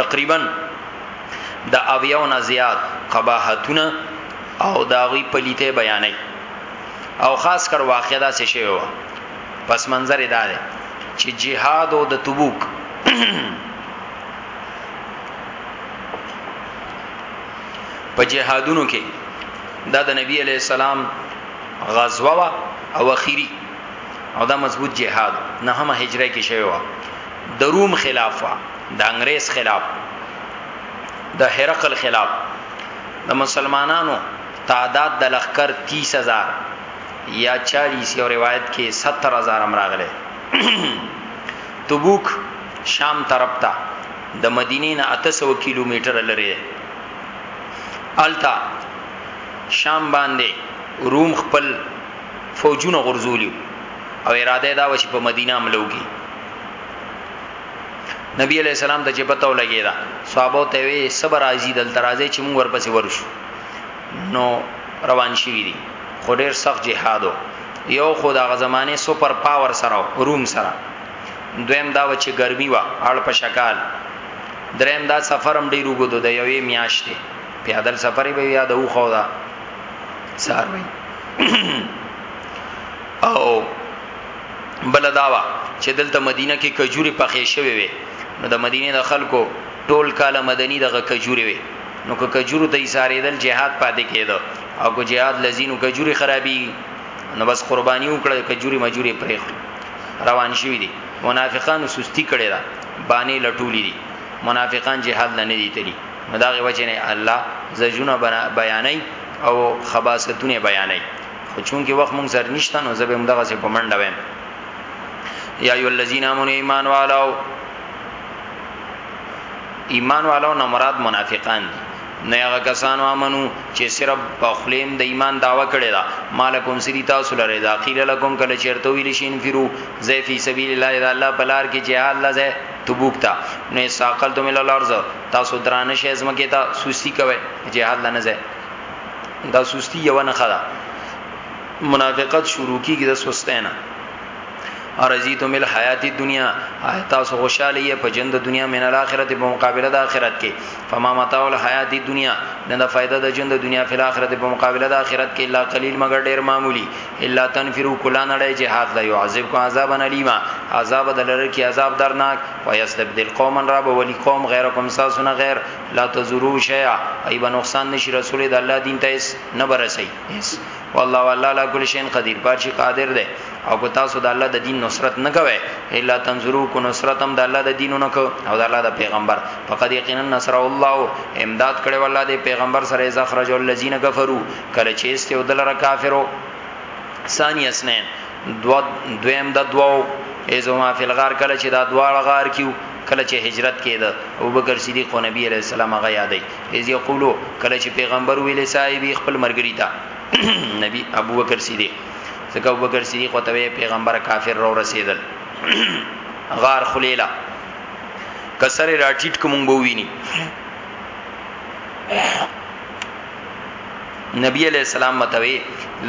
تقریبا د اویاو نه زیات قباحتونه او داغي پلیته بیانې او خاص کر واقعا دا څه شی و پس منظر ادا ده چې جهاد او د تبوک په جهادونو کې دا د نبی علی السلام غزوه او اخیری او دا مضبوط جهاد نه هم هجره کې شوی و د روم خلاف و د انګريز خلاف د هرقل خلاف د مسلمانانو تعداد د لخر 30000 یا 40 یو روایت کې 70000 امراغله تبوک شام طرف ته د مدینې نه 800 کیلومتر لري التا شام باندې روم خپل فوجونه غرزولیو او اراده دا و چې په مدینه حمله وکړي نبی علیہ السلام ته چې پته ولګی دا صحابه ته وی صبر راځي دل ترازه چې موږ ورپسې ورشو نو روان شي دي خو ډیر سخت جهادو یو خدا غ زمانه سپر پاور سره روم سره دویم دا و چې ګرمي وا اړ په شکال دریم دا سفرم ډیر وګدو د یوې میاشتې پیادل سفرې به یادو خو دا ساروي او بل داوا چې دلته مدینه کې کجوري پخې شوې وي نو د مدینه د خلکو ټول کاله مدني دغه کجوري وي نو که کجورو ته ایساریدل جهاد پاتې کېدو او که جهاد لذینو کجوري خرابي نو بس قرباني وکړه کجوري مجوري پرې روان شوی دي منافقانو سستی کړی دا باندې لټولې دي منافقان جهاد لنه دي تلی نو داغه وجه نه الله زجونه بیانای او خباستونه بیانای خو چونکی وخت مونږ سر نشته نو زبم دغه سه په منډه ویم یا ایو الذین امنوا ایمان والو ایمان والو نه مراد منافقان دي نه هغه کسانو امنو چې صرف په خلیم د ایمان داوا کړی دا مالکم سری تاسو لره دا قیل لکم کله چرته ویل شین فیرو زی فی سبیل الله اذا الله بلار کې جهاد لزه تبوک تا نه ساقل تم الارض تاسو درانه شې زمکه ته سستی کوي جهاد لنه ځای دا سستی یو نه خلا منافقت شروع کیږي د سستینا ارزیتم الحیات الدنیا تاسو خوشاله یې په ژوند د دنیا من الاخرت په مقابله د آخرت کې فما متاع الحیات الدنیا نه د فائدہ د ژوند د دنیا په آخرت په مقابله د آخرت کې الا قلیل مگر ډیر معمولی الا تنفروا کلا نړی جهاد لا يعذبكم عذابا الیما عذاب دلر کې عذاب درناک ويستبدل قوما را به ولی قوم غیرکم ساسو نه غیر لا تزرو شیا ای به نقصان نشي رسول د الله دین ته اس نه برسي اس والله والله لا کل شین قدیر بار شي قادر ده او کو تاسو د الله د دین نصرت نه کوي الا تنظرو کو نصرت هم د الله د دین نه کو او د الله د پیغمبر فقد یقینا نصر الله امداد کړي والله د پیغمبر سره زخرج الذین کفروا کله چې استو دلر کافرو ثانی اسنین دو دویم د دوو ایزما فی الغار کله چې دا دواړه غار کیو کله چې هجرت کېده او بکر صدیق او نبی علیہ السلام هغه یادې ایز یقولو کله چې پیغمبر ویلې صاحب خپل مرګری تا نبی ابو بکر صدیق ځکه ابو بکر صدیق او ته پیغمبر کافر رو رسیدل غار خلیلا کسر راټیټ کوم بووینی نبی علیہ السلام متوي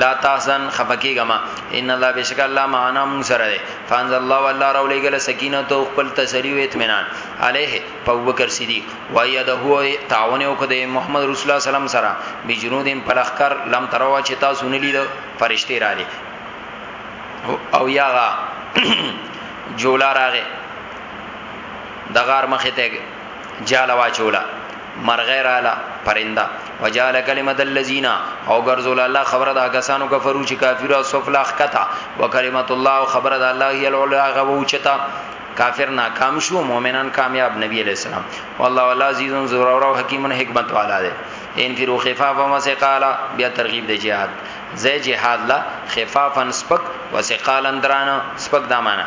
لا تحزن خفقېګما ان الله بشک الله معنا مون سره ده فانزل الله والله را ولېګل سکینه تو خپل تسلی او اطمینان علیه ابوبکر صدیق وایده هو تعاون او کده محمد رسول الله سلام سره بجنودین پلخکر لم تروا چې تاسو نه لید فرشتي را لې او یاغه جولا راغې دغار مخه ته جاله واچولا مرغه رااله پرنده وجاله کلمه الذين او غرزول الله خبره د کسانو کفرو چې کافر او سفلا خکتا وکلمت الله او خبره د الله هي العليا غوچتا کافر ناکام شو مؤمنان کامیاب نبی علیہ السلام والله والله عزیز زور او حکیم حکمت والا دی ان فی رو خفاف و مسقالا بیا ترغیب دی جهاد زې جهاد لا خفافا سپک و سقالا درانه سپک دامانه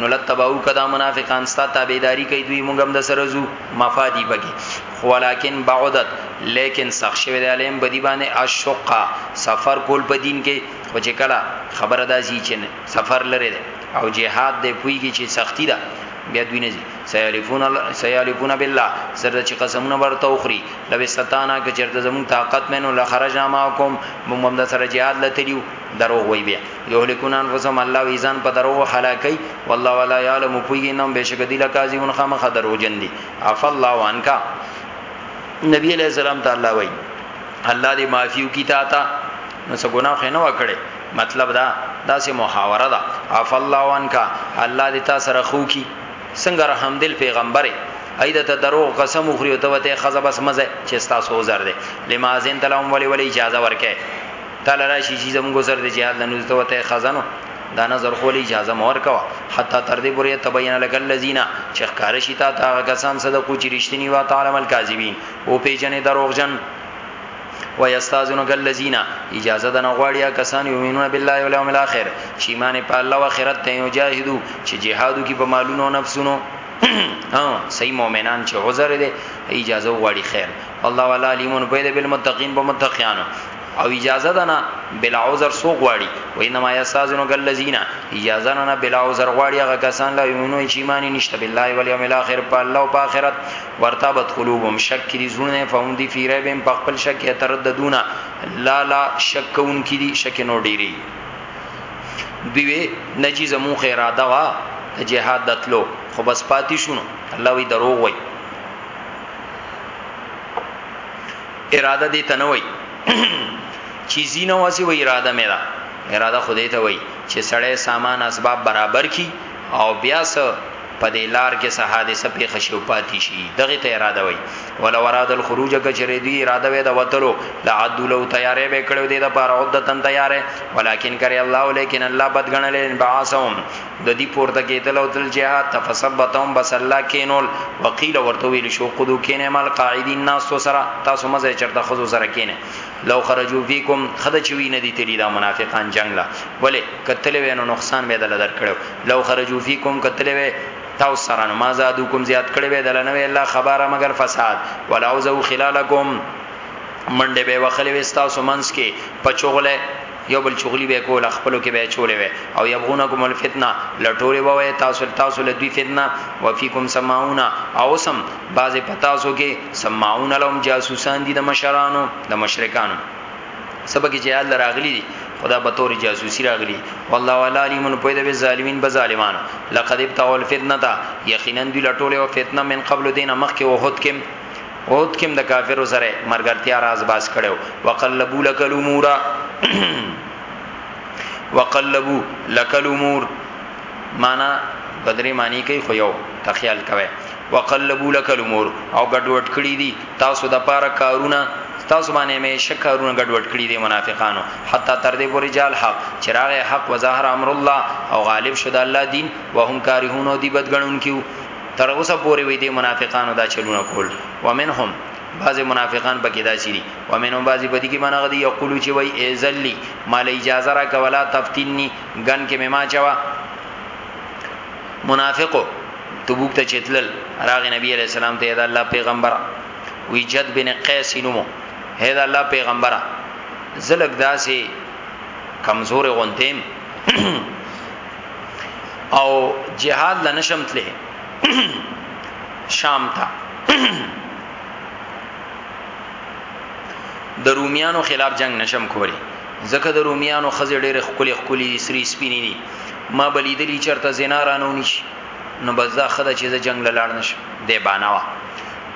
نو لتبعو کدا منافقان ستا تابعداري کوي دوی موږ هم د سره زو مفادي بګي ولکن بعدت لیکن سخت شوی دی علیم بدی باندې اشقا سفر کول په دین کې خو چې کلا خبره داسي چې نه سفر لري دی او جهاد دی پویږي چې سختی ده بیا دوی نه سیالفون سیالفون بالله سره چې قسمونه ورته اخري لو استطانا که چرته زمون طاقت منو لخرجنا معکم موږ هم د سره جهاد لته دیو دروغ وی بیا یهلکون انفسهم الله وی ځان په درو هلاکي والله ولا يعلم پوی نوم بشک دی لکازیون خامخ درو جن دي عف الله عنك نبی علیہ السلام تعالی وی الله دې معافیو کی تا تا نو څه ګناه خنه وکړي مطلب دا دا سه محاوره ده عف الله عنك الله دې تا سره خو کی څنګه رحم دل پیغمبره ایده ته درو قسم خوري او ته وته خزه بس مزه چې تاسو زر دي لمازین تلهم ولی ولی اجازه ورکه تعالی راشي چې زموږ سره د جهاد نه نوځته وته خزانو دا نظر خو له اجازه مور کوا حتی تر دې پورې تبین لک الذین چې ښکار شي تا ته کسان صدقو چې رښتینی وا تعالی مل کاذبین او پیجنې دروغجن و یستاذنک الذین اجازه د نغواړیا کسان یومنون بالله والیوم الاخر چې ایمان په الله او آخرت ته یو جاهدو چې جهادو کې په مالونو او نفسونو صحیح مؤمنان چې عذر دي اجازه غواړي خیر الله والا علیمون په دې بالمتقین په متقینانو او اجازه ده نه بلا عذر سو غواړي و انما یسازنو کل لذینا اجازه نه نه بلا عذر غواړي هغه کسان لا یمنو چې ایمان نشته بالله و الیوم الاخر په الله او په آخرت ورتابت قلوبهم شک کړي زونه فهم دی فی ریبهم په خپل شک ترددونه لا لا شکون کړي شک نو ډیری دوی نجی زمو خیراده وا جهاد دتلو خو بس پاتې شونو الله وی دروغ وای اراده دې ته نه وای چې زینه واسي وای اراده مې ده اراده خدای ته وای چې سړی سامان اسباب برابر کی او بیا سه په دې لار کې سه حادثه پیښ شي او پاتې شي دغه ته اراده وای ولا وراد الخروج کچری دی اراده وې د وتلو لا عدلو تیارې به کړو دې د پاره عدتن تیارې ولیکن کرے الله لیکن الله بدګنل بعثهم ددی پورته کیدل او تل جهاد ته فثبتهم بس الله کینول وقیل ورته ویل شو قدو کینه مال قاعدین ناس تو سره تاسو مزه چرته خزو سره کینه لو خرجو فیکم خد چوی نه دی تلی دا منافقان جنگ لا ولی کتل وینو نقصان به دل در کړو لو خرجو فیکم کتل وی تاسو سره نو ما زادو کوم زیات کړی وی دل نه وی الله خبره مگر فساد ولاوزو خلالکم منډه به وخلې وستا سومنس کې پچوغله یو بل چغلی به کول خپلو کې به چولې وي او یبغونکم الفتنه لټولې به وي تاسو تاسو له دوی فتنه وفیکم سماعون او سم باز پتاسو کې سماعون لهم جاسوسان دي د مشرانو د مشرکانو سبق جهاد لراغلی دي خدا به تور جاسوسی راغلی والله والا علیم په دې ظالمین به ظالمان لقد ابتغوا الفتنه یقینا دی لټوله او فتنه من قبل دینه مخکې وحد کې اوت کم د کافرو سره مرګرتیا راز باز کړو وقلبو لکل امور وقلبو لکل امور معنا بدري معنی کوي خو یو تخیل کوي وقلبو لکل امور او ګډوډ کړی دي تاسو د پاره کارونه تاسو باندې مې شکرونه ګډوډ کړی دي منافقانو حتی تر دې پورې جال حق چراغ حق وظاهر امر الله او غالب شد الله دین وهم کارهونو دی بدګنون کیو تر اوسه پورې وې دي منافقانو دا چلونه کول ومنهم بعضی منافقان پکې داسي دي ومنهم بعضی بدی کې منغه دي یقولو چې وای ای ذلی مال اجازه را کولا تفتنی غن کې مما چوا منافقو تبوک ته چتلل راغ نبی علیہ السلام ته دا الله پیغمبر وی جد بن قیس نومو هه دا الله پیغمبر زلګ داسې کمزور غونتیم او جهاد لنشم تله شام ته د رومیانو خلاف جنگ نشم کولی زکه د رومیانو خزه ډېر خولي خولي سری سپینې دي ما بلیدلی چرته زنارانو نشي نو بس دا خدای چې ز جنگ لاړ نشم دی بانوا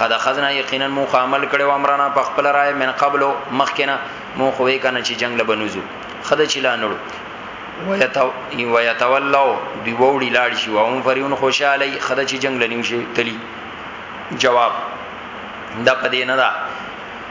قد اخذنا یقینا مو عمل کړو امرنا په خپل رائے من قبل مخکنا مو خو یې کنه چې جنگ لبنوزو خد چې لا نړو ويتولوا دی وړي لاړ شي او هم فريون خوشاله خد چې جنگ لنیو شي تلی جواب دا پدې نه دا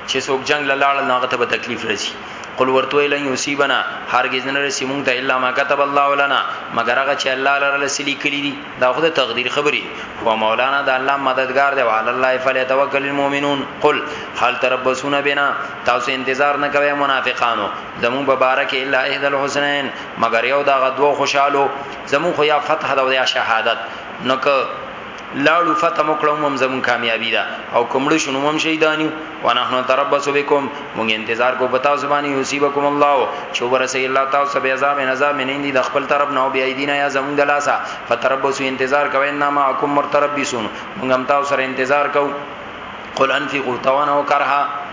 چې څوک جنگ لاړ نه غته به تکلیف رسی قل ورتو الا یصيبنا هرگز نه رسی مونږ ته الا ما كتب الله لنا مگر هغه چې الله لره لسلی کړی دي دا خو د تقدیر خبري خو مولانا د الله مددگار دی وعلى الله فليتوکل المؤمنون قل هل تربصون بنا تاسو انتظار نه کوي منافقانو زمو مبارک الا احد الحسنين مگر یو دا غدو خوشالو زمو خو یا فتح دا یا شهادت نو که لاړو فتح مکړو مم زمو کامیابی دا او کومړو شنو مم شهیدانیو ونحنو تربص بكم مونږ انتظار کو پتا زبانی یصيبکم الله چو ورسي الله تعالی سب عذاب عذاب من عندي د خپل طرف نو بیا دینا یا زمون دلاسا فتربصوا انتظار کوي نه ما کوم مرتربصون مونږ هم تاسو سره انتظار کو قل انفقوا توانو کرها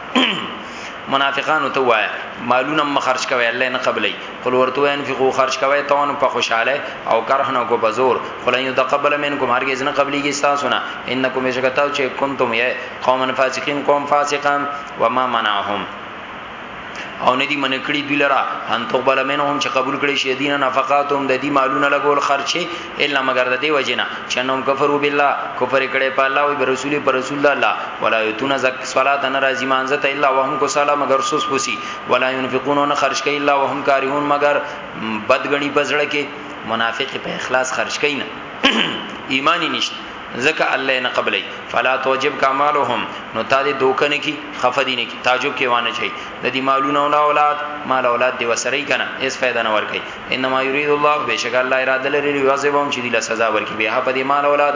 منافقانو ته وای مالونه م خرج کوي الله نه قبلې قل ورته ان فقو خرج کوي ته ان په خوشاله او کرهنه کو بزور قل ان يتقبل منكم هرگز نه قبليږي تاسو نه انکم شکتا چې کنتم قوم فاسقین قوم فاسقان وما منعهم او ندی من کړي دوی لرا ان تقبل منهم چې قبول کړي شي دینه نفقاتهم د دې مالونه لګول خرچه الا مگر د دې وجنه چې نوم کفرو بالله کفر کړي په الله او رسول پر رسول الله ولا یتون زک صلات نه راځي مانځته الا وهم کو سلام مگر سوس پوسی ولا ينفقون نه خرج کوي الا وهم کارهون مگر بدګنی پزړه کې منافق په اخلاص خرج کوي نه ایمانی نشته ځکه الله یې نه قبلوي فلا تعجبک اعمالهم نو تا دې دوکه نه کی خفه دي نه کی تعجب کې وانه چي د دې مالونه او اولاد مال اولاد دی وسري کنه هیڅ فائدہ نه ور کوي انما یرید الله بشک الله اراده لري یعذبهم چې دې له سزا ورکړي به په دې مال اولاد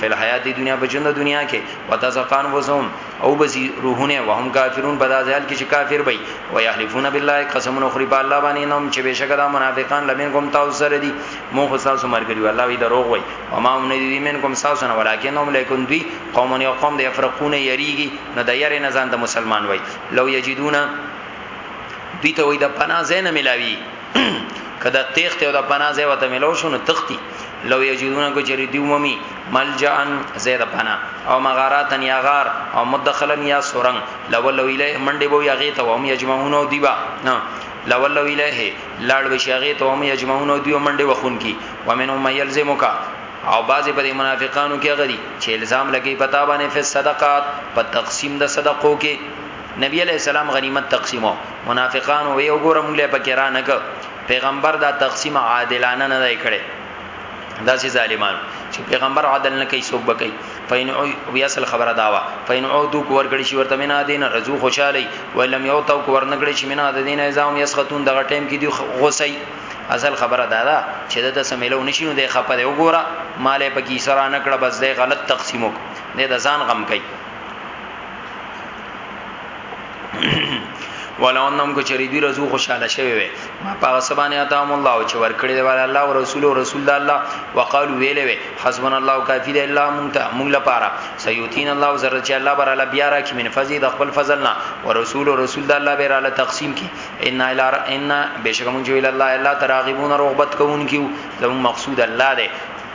فی الحیات دنیا په ژوند دنیا کې وتزقان وزوم او بزی روحونه وهم کافرون په داسې حال کې چې کافر وي او یحلفون بالله قسمونه خوري په الله باندې نوم چې بشک دا منافقان لمن کوم تاسو سره دي مو خو تاسو مرګري الله وی دروغ وي او ما هم نه دي من کوم تاسو نه ولکه نوم لیکون دوی قوم نه قوم د افرقونه یریږي نه د یری نه ځان د مسلمان وي لو یجدون دوی ته وي د پناه زین ملاوي کدا تخت او د پناه زې وته ملو شو نو تختی لو یجدون کو چری دیوممی ملجا زید پنا او مغارات یا غار او مدخلا یا سورنګ لولو الیه منډه بو یغه ته هم یجمعون او دیبا لولو الیه لاړ وشیغه ته هم یجمعون او دیو منډه وخون کی ومنهم یلزمک او بعضی په منافقانو کې غدي چې الزام لګي پتا باندې فس صدقات په تقسیم د صدقو کې نبی علی السلام غنیمت تقسیمو منافقانو وی وګوره مونږ له پکې را نه پیغمبر دا تقسیم عادلانه نه دی کړی داسې ظالمان چې پیغمبر عدل نه کوي سوب بکي پاین او بیا سل خبره داوا پاین او دو کو ورګړي شي ورته مینا دین رجو خوشالي ولم یو تو کو ورنګړي شي مینا د دین ازام یسختون دغه ټیم کې دی غوسي اصل خبره دا ده چې د سمیلو نشینو د خپه دی وګوره مالې پکې سره نکړه بس د غلط تقسیمو د ځان غم کوي ولا انهم کو چری دوی رزو خوشاله شوی وي ما پاغه سبانه اتام الله او چې ور کړی دی ولا الله او رسول او رسول الله وقالو ویلې وي حسبنا الله کافی دی الله مونږ ته مونږ لپاره سيوتين الله زر چې الله بر الله بیا را کی من فضل د خپل فضلنا او رسول او رسول الله بر الله تقسیم کی ان الى ان بشک مونږ ویل الله الله تراغبون رغبت کوونکیو زموږ مقصود الله دی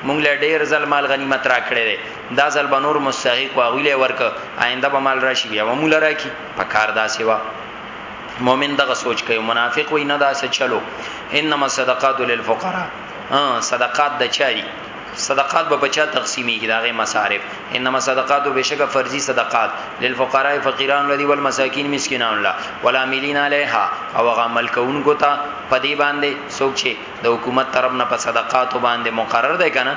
مونږ له ډیر زل مال غنیمت را کړی دی دا ځل به نور مستحق و هغوی له ورک آینده به مال راشي بیا به مولا راکی په کار دا سیوا مؤمن دغه سوچ کوي منافق وای نه دا څه چلو انما صدقات للفقراء صدقات د چاري صدقات به بچا تقسیمي کی داغه مصارف انما صدقات بشک فرضي صدقات للفقراء فقيران لدی والمساکین مسکینان الله والعاملین علیها او هغه عمل کوونکو ته پدی باندې سوچ د حکومت طرف نه په صدقات باندې مقرر دی کنه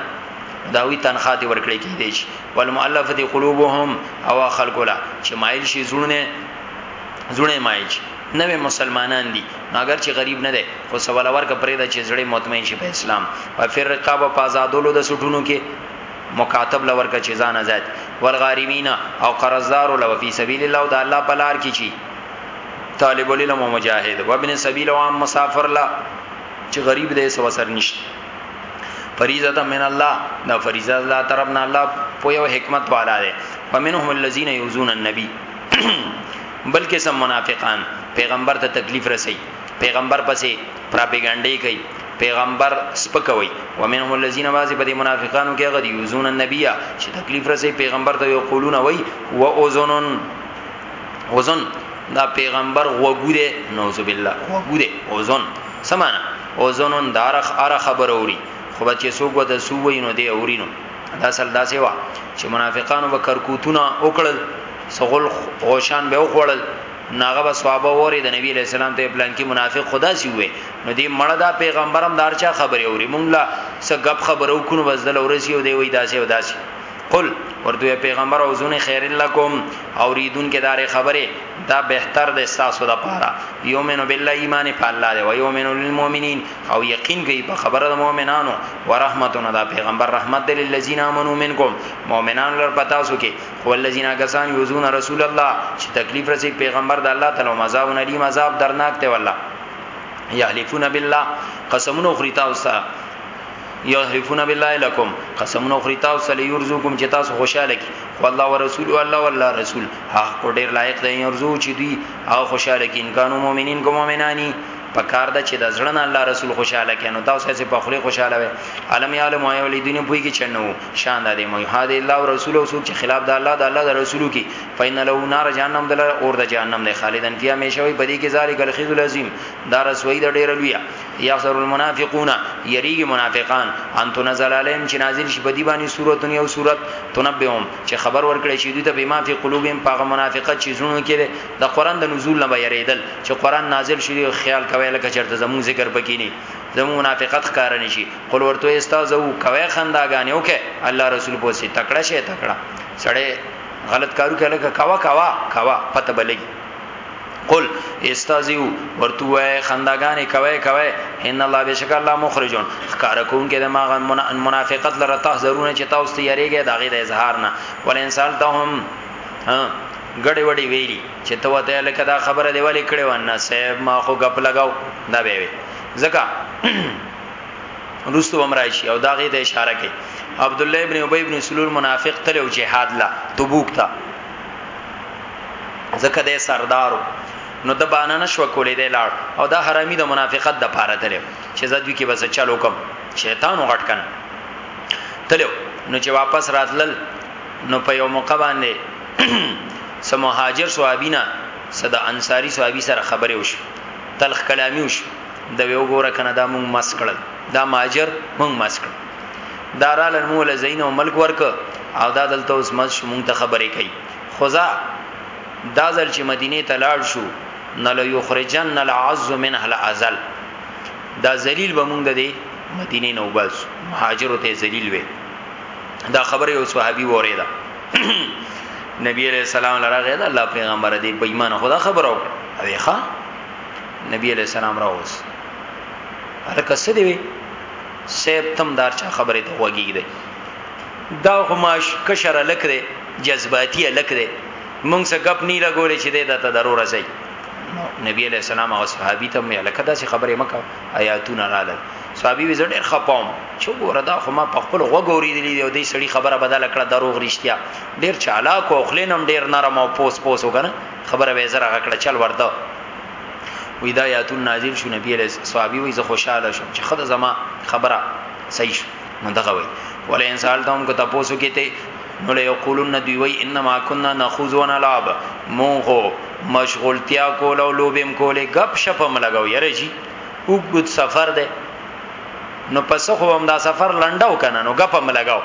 داوی تنخواه دی ورکړی کی دی شي والمؤلفه دی قلوبهم او خلق لا چې مایل شي زړونه زړونه مایل شي نوې مسلمانان دي مګر چې غریب نه دي خو سوال ورک پرې د چې زړه مطمئن شي په اسلام او فر رقابه په آزادولو د سټونو کې مکاتب لور کا چې ځان آزاد والغارمین او قرضدار لو فی سبیل الله او د الله په لار کې چی طالب العلم او مجاهد وابن سبیل او عام مسافر لا چې غریب دی سو سر نشته فریضه من الله دا فریضه الله طرف نه الله په یو حکمت والا دی ومنهم الذين يؤذون النبي بلکې سم منافقان پیغمبر ته تکلیف رسي پیغمبر پسې پراپګاندا کوي پیغمبر سپکوي ومنهم الذين بعض په دې منافقانو کې اوزن دا پیغمبر غوګوره نعوذ بالله غوګوره اوزن سمانه اوزنون دارخ اره خبر اوري خو بچي سوګ د سووي نو دی اورینو دا اصل دا سیوا چې منافقانو به کرکوتونه وکړل سغل غوشان به وخړل ناغه به صحابه وره د نبی علیہ السلام ته پلان کې منافق خدا سی وې نو دی مړه دا پیغمبرم دارچا خبره اوري مونږ لا څه غب خبرو کو نو بس دل اورسي او دی وې داسې او داسې قل ورته پیغمبر او زونه خیر لکم او ریدون کې دار خبره دا بهتر د احساسو د پاره یومنو بالله ایمان په الله دی او یومنو للمؤمنین او یقین کوي په خبره د مؤمنانو ورحمتنا دا پیغمبر رحمت دی للذین امنو منکم مؤمنان لر پتا سو کې هو الذین کسان یوزون رسول الله چې تکلیف رسي پیغمبر د الله تعالی مزاو نلی مزاب درناک ته والله یحلفون بالله قسمونه خریتا وسه یحلفون بالله لکم قسمونه خوري تاسو له یرزوکم چې تاسو خوشاله کی والله ورسول والله والله رسول حق کو ډیر لایق دی یرزو چې دی او خوشاله کی انکانو مؤمنین کو مؤمنانی په کار د چې د ځړن الله رسول خوشاله کینو تاسو هڅه په خله خوشاله وي علم یعلم ای ولیدین پوی کی چنو شان د مو هاذ الله او رسول او سوچ خلاف د الله د الله د رسول کی فین له نار جهنم دل اور د جهنم نه خالدن کیا همیشه وي بدی کې ذالک الخذ العظیم دا رسوی د ډیر لوی یحذر المنافقون یریږي منافقان ان تنزل علیهم چې نازل شي په دی باندې سورته یو سورت تنبهم چې خبر ورکړي شي دوی ته به ما فی قلوبهم پاغه منافقت چې زړونو کې د قران د نزول نه یریدل چې قران نازل شي او خیال کوي لکه چرته زمو ذکر پکینی زمو منافقت ښکار نشي قل ورته استاد او کوي خنداګانې او کې الله رسول په سي تکړه شي تکړه سړی غلط کارو کې لکه کوا کوا کوا پته بلګي قل استازیو ورته وای خنداګانې کوي کوي ان الله بشک الله مخرجون خکارکون کې د ماغه منافقت لره تحذرونه چې تاسو تیاریږي داغه د اظهار نه ول انسان ته هم غړې وړې ویلي چې ته وته لکه دا خبره دی ولې کړې ونه صاحب ما خو غپ لگاو دا به وي ځکه رستو امرایشی او داغه د اشاره کوي عبد الله ابن ابي ابن سلول منافق تل او جهاد لا تبوک تا ځکه د سردارو نو د بانه نشو کولې دی لاړ او دا حرامي د منافقت د پاره تلو چې زدوی کې بس چلو کوم شیطان غټ کنه تلو نو چې واپس راتلل نو په یو موقع باندې سم مهاجر صحابینا صدا انصاری صحابي سره خبرې وشو تلخ کلامی وشو د ویو ګوره کنه دا مونږ مس کړل دا ماجر مونږ مس کړل دارال مولا زین او ملک ورک او دا دلته اوس مز مونږ ته خبرې کوي خوزا دا ځل چې مدینه ته لاړ شو نه لو یخرجن العز من اهل ازل دا ذلیل به مونږ دې مدینه نو بس مهاجر ته ذلیل وې دا خبره یو صحابي وره ده نبی علیہ السلام لراغه ده الله پیغمبر دې بېمان خدا خبره او ښا نبی علیہ السلام راوس هر کس دی وی سیب تم دار چا خبره ته وګی دی دا خو ماش کشر الک دی جذباتي الک دی مونږ څه غپ نه لګولې چې دا ته ضرور راځي نبی علیہ السلام او صحابي ته مې الکه دا څه خبره مکه آیاتونه رااله صحابي وی زړه خپاوم چې ګوره دا خو ما په خپل غوګوري دی او دې سړي خبره بدل کړه دروغ رښتیا ډیر چالاک او خلینم ډیر نرم او پوس پوس وګنه خبره به زره غکړه چل ورته وی دا آیاتون نازل شو نبی علیہ الصحابي وی زه خوشاله شوم چې خدای زما خبره صحیح شو نو دغه وی ولې انسان ته هم کو تاسو کې ته نو له یقولون دی وی انما كنا نخوض ونلعب مونږه مشغولتیا کول او لوبم کولې غب شپ هم لګاو یره جی وګد سفر ده نو پس خو هم دا سفر لنډاو کنه نو غپ هم لګاو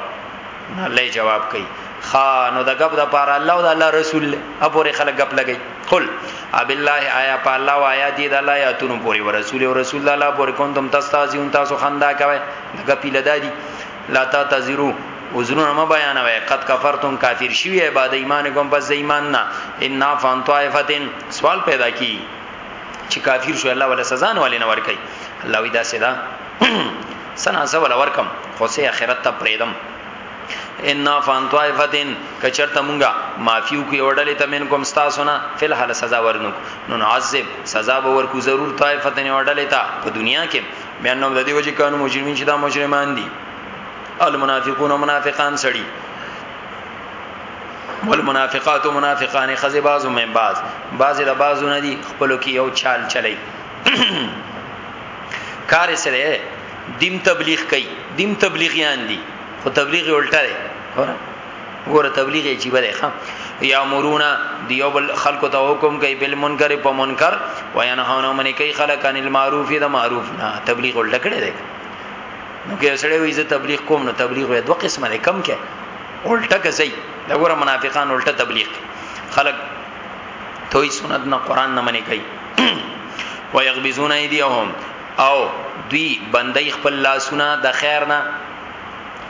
نه لې جواب کوي خا نو د غب د پار الله او د الله رسول له اپورې خلک غپ لګي قل اب الله آیا په الله او آیات د الله یا تونو پوری ورسول او رسول الله پوری کوم تم تاسو تاسو خندا کوي دغه پیله دادی لا تا تزرو وزرونه ما بیانوي قد کفرتم کافر شوی بعد ایمان کوم بس ایمان نه ان فان طائفتن سوال پیدا کی چې کافر شو الله ولا سزا نه ولې نه ور کوي الله وی دا سدا سنا سوال ورکم خو سه اخرت ته پریدم ان فان طائفتن کچرته مونږه معافیو کې وړلې ته من کوم ستا سنا فل حال سزا ورنو نو عذاب سزا به ورکو ضرور طائفتن وړلې ته په دنیا کې بیا نو د دې وجه کانو مجرمین چې دا مجرمان دي المنافقون منافقان سړي والمنافقات منافقان خزي بعضو من بعض بعض له بعضو نه دي خپل کې یو چال چلی کار سره دیم تبلیغ کوي دیم تبلیغیان دي خو تبلیغ الټا دی ګوره تبلیغ عجیب دی ښا یا مرونا دیو بل خلق ته حکم کوي بل منکر په منکر و یا نه هونه منی کوي خلق ان المعروف د معروف نه تبلیغ ولټکړي دی نو کې سره وي زه تبلیغ کوم نو تبلیغ وې دوه قسمه نه کم کې الټه کوي دا ګوره منافقان الټه تبلیغ خلق توي سنت نه قران نه منی کوي ويغبزون ايديهم او دوی بندي خپل لاسونه د خیر نه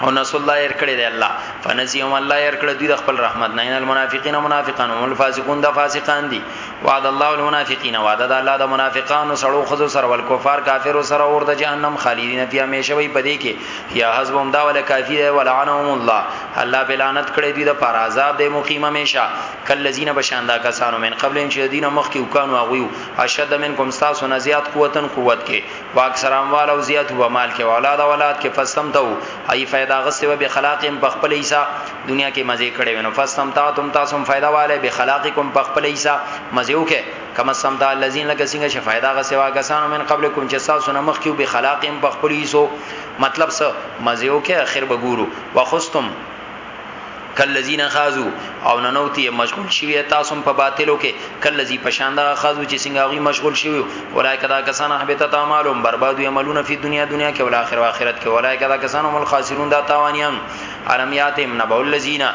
او نس الله ير کړی دی الله فنسيهم الله ير کړی دی خپل رحمت نه المنافقین منافقان هم الفاسقون د فاسقان دي وعد الله المنافقین وعد د الله د منافقانو سړو خزو سره ول کفار کافر سره اور د جهنم خالدین فی همیشه وي پدې کې یا حسبهم دا ول کافی دی ولعنهم الله الله بلانت کړی دی د پر عذاب د مقیم همیشه کلذین بشاندا کسانو من قبل ان شدین مخ کې وکانو غویو اشد منکم تاسو نه زیات قوتن قوت کې پاک سلام والو زیات و مال کې اولاد اولاد کې فسم ته ای فائدہ غسه و به خلاقم په خپل ایسا دنیا کې مزه کړي ونه فسم تا تم تاسو فائدہ والے به خلاقکم په خپل ایسا مزه وکه کما سم تا الذين لکه څنګه چې فائدہ غسه وا غسانو من قبل کوم چې تاسو نه مخ کې به خلاقم په خپل ایسو مطلب څه مزه وکه اخر بګورو وخستم کلذین خازو او ننوتی مشغول شوی تاسو په باطلو کې کلذی پشان دا خازو چې څنګه غوی مشغول شوی ولای کدا کسان حبیتت اعمالهم برباد عملون فی دنیا دنیا کې ول اخر او اخرت کې ولای کدا کسان هم الخاسرون دا تاوانیان علم یاتم نبو الذین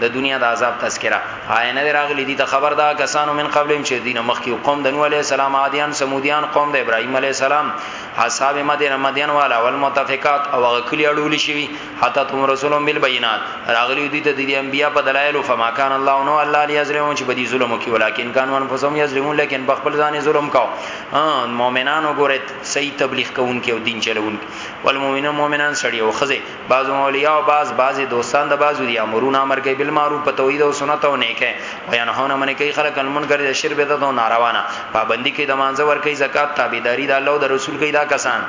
د دنیا د عذاب تذکرہ آینه راغلی دي ته خبر دا کسانو من قبلهم چې دینه مخکې قوم د نوح علی السلام عادیان سمودیان قوم د ابراهیم علی السلام حساب مدین مدین والا والمتفقات او غکلی اړول شي حتی تم رسولهم بالبينات راغلی دي ته دي انبیا په دلایل فما کان الله نو الله علی ازرهم چې بدی ظلم کی ولیکن کانوا انفسهم یظلمون لیکن بخپل ځان ظلم کاو مؤمنان وګوره صحیح تبلیغ کوونکې او دین چلوونکې والمؤمنون مؤمنان سړی او خزه بعض اولیاء او بعض بعض دوستان د بعض دي امرون امر کوي بالمعروف په توحید او سنت او نیکه او ینهون من کوي خلق المنکر د شر بدعت او ناروانه پابندي کوي د مانزه ور کوي زکات تابعداري د الله او د رسول کوي دا کسان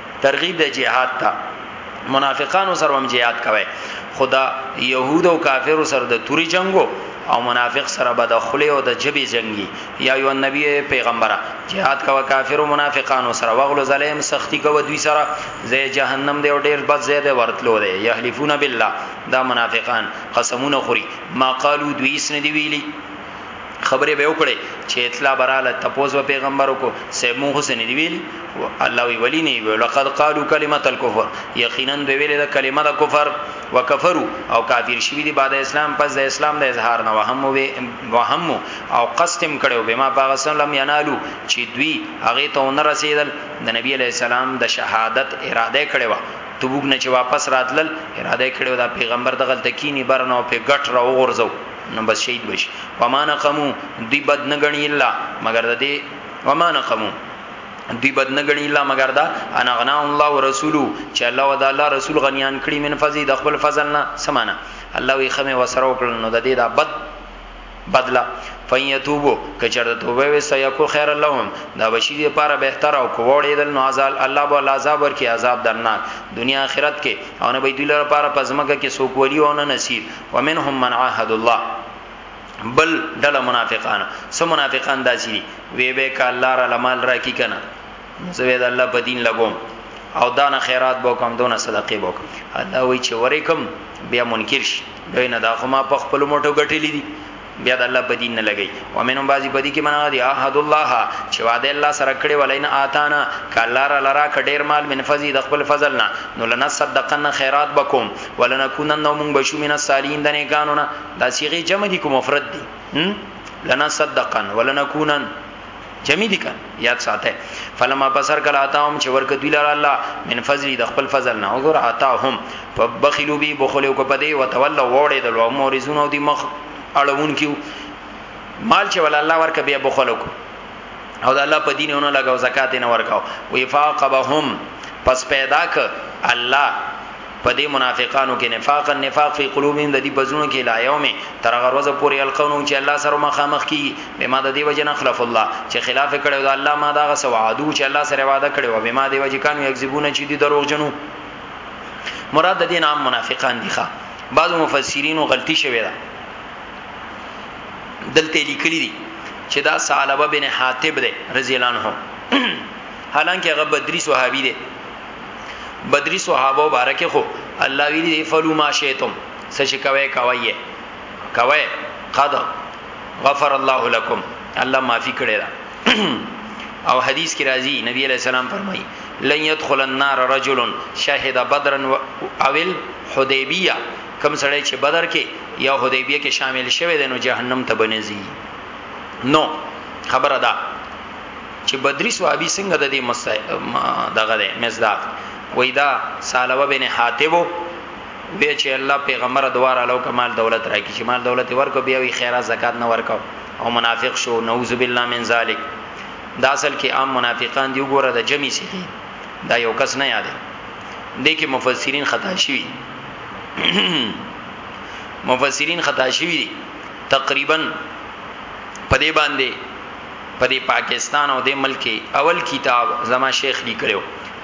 ترغیب د جهاد ته منافقانو سره هم جهاد کوي خدا يهود او کافرو سره د توري جنگو او منافق سره به د خلی او د جبې جنگي یا یو نبی پیغمبره جهاد کوي کافر او منافقانو سره وغلو ظلم سختی کوي دوی سره زه جهنم دی او ډیر بد زید ورتلو دی یحلفون بالله دا منافقان قسمونه خوري ما قالو دوی سن دی ویلي خبرې به وکړي چې اطلاع براله تپوس و پیغمبرو کو سیمو حسین دی ویل الله وی ولی نه ویل لقد قالو کلمه الكفر یقینا دی ویل د کلمه د کفر وکفروا او کافر شوی دی بعد اسلام پس د اسلام د اظهار نه وهم وی وهم او قسم کړو بما باغسن لم ینالو چې دوی هغه ته نه رسیدل د نبی علی السلام د شهادت اراده کړو تبوک نه چې واپس راتلل اراده کړو دا پیغمبر د غلطکینی برنو په غټ راو غورځو نو بس شهید بشي وما نقمو دی بد نه غنی الا مگر د دې وما نقمو دی بد نه غنی الا مگر دا انا غنا الله ورسولو چې الله ودا الله رسول غنیان کړي من فضل د خپل فضل نه سمانه الله وی خمه وسره وکړل نو د دې دا بد بدلا فیتوبو کچره توبه وي سيكو خير لهم دا بشي دي لپاره بهتر او کوړې دل نو عذاب الله بو عذاب ورکي عذاب درناک دنیا آخرت کې او نه به دي لپاره پزماګه کې سوکولي او نه نصیب ومنهم من عاهد الله بل ډله منافقان سم منافقان داسي وی به ک الله را لمال را کی کنه زوی د الله په دین لګوم او دانه خیرات بو کوم دونه صدقه بو کوم الله وی چې وریکم بیا منکر شي دوی نه دا خو ما په خپل موټو غټلې دي بیا د الله په دین نه لګي او منهم بعضی په دې کې منغه دی احد الله چې وعده الله سره کړی ولین آتانا کله را لرا کډیر مال من فزی د خپل فضل نه نو لنا صدقنا خیرات بکوم ولنکونن نو مونږ بشو من الصالحین د نیکانو نه دا صيغه جمع دي کوم مفرد دي لنا صدقنا ولنکونن جمعی دی کن یاد ساته فلما بسر کل آتاهم چې ورک دوی لار الله من فضل د خپل فضل نه وګور آتاهم فبخلوا بی بخلوا کو پدی وتولوا وړې د لو مورزون او دی مخ اړون کیو مال چې ول الله ورک بیا بخلوا کو او د الله په دین نه لګاو زکات نه ورکاو وی فاقبهم پس پیدا ک الله په دې منافقانو کې نفاق النفاق فی قلوبهم د دې بزونو کې لا یوم تر هغه ورځې پورې القونو چې الله سره مخامخ کی به ما د دې وجه نخلف الله چې خلاف کړو د الله ما دا غ سوادو چې الله سره وعده کړو به ما دې وجه کانو یکذبون چې دي دروغ جنو مراد د دې نام منافقان دي ښا بعض مفسرین غلطی شوی دا دلته لیکلی دي چې دا ثعلبه بن حاتب دی رضی الله عنه حالانکه هغه بدری صحابي دی بدری صحابه بارکه خو الله ویلی فلو ما شئتم سش کوي کوي کوي قد غفر الله لكم الله معافي کړی دا او حدیث کی راځي نبی علیہ السلام فرمایي لن يدخل النار رجل شهد بدرا اول حدیبیه کم سړی چې بدر کې یا حدیبیه کې شامل شوه دینو جهنم ته بنځي نو خبره ده چې بدری صحابي څنګه د دې مسای دغه ده مزداق وای دا سالوه بن حاتب وی چې الله پیغمبر دوار علاو کمال دولت راکی چې مال دولت ورکو بیا وی خیره زکات نه ورکو او منافق شو نعوذ بالله من ذلک دا اصل کې عام منافقان دی وګوره د جمی سي دا یو کس نه یاد دی کې مفسرین خطا شوی مفسرین خطا شوی تقریبا په دې باندې په دې پاکستان او دې ملک اول کتاب زما شیخ لیکلو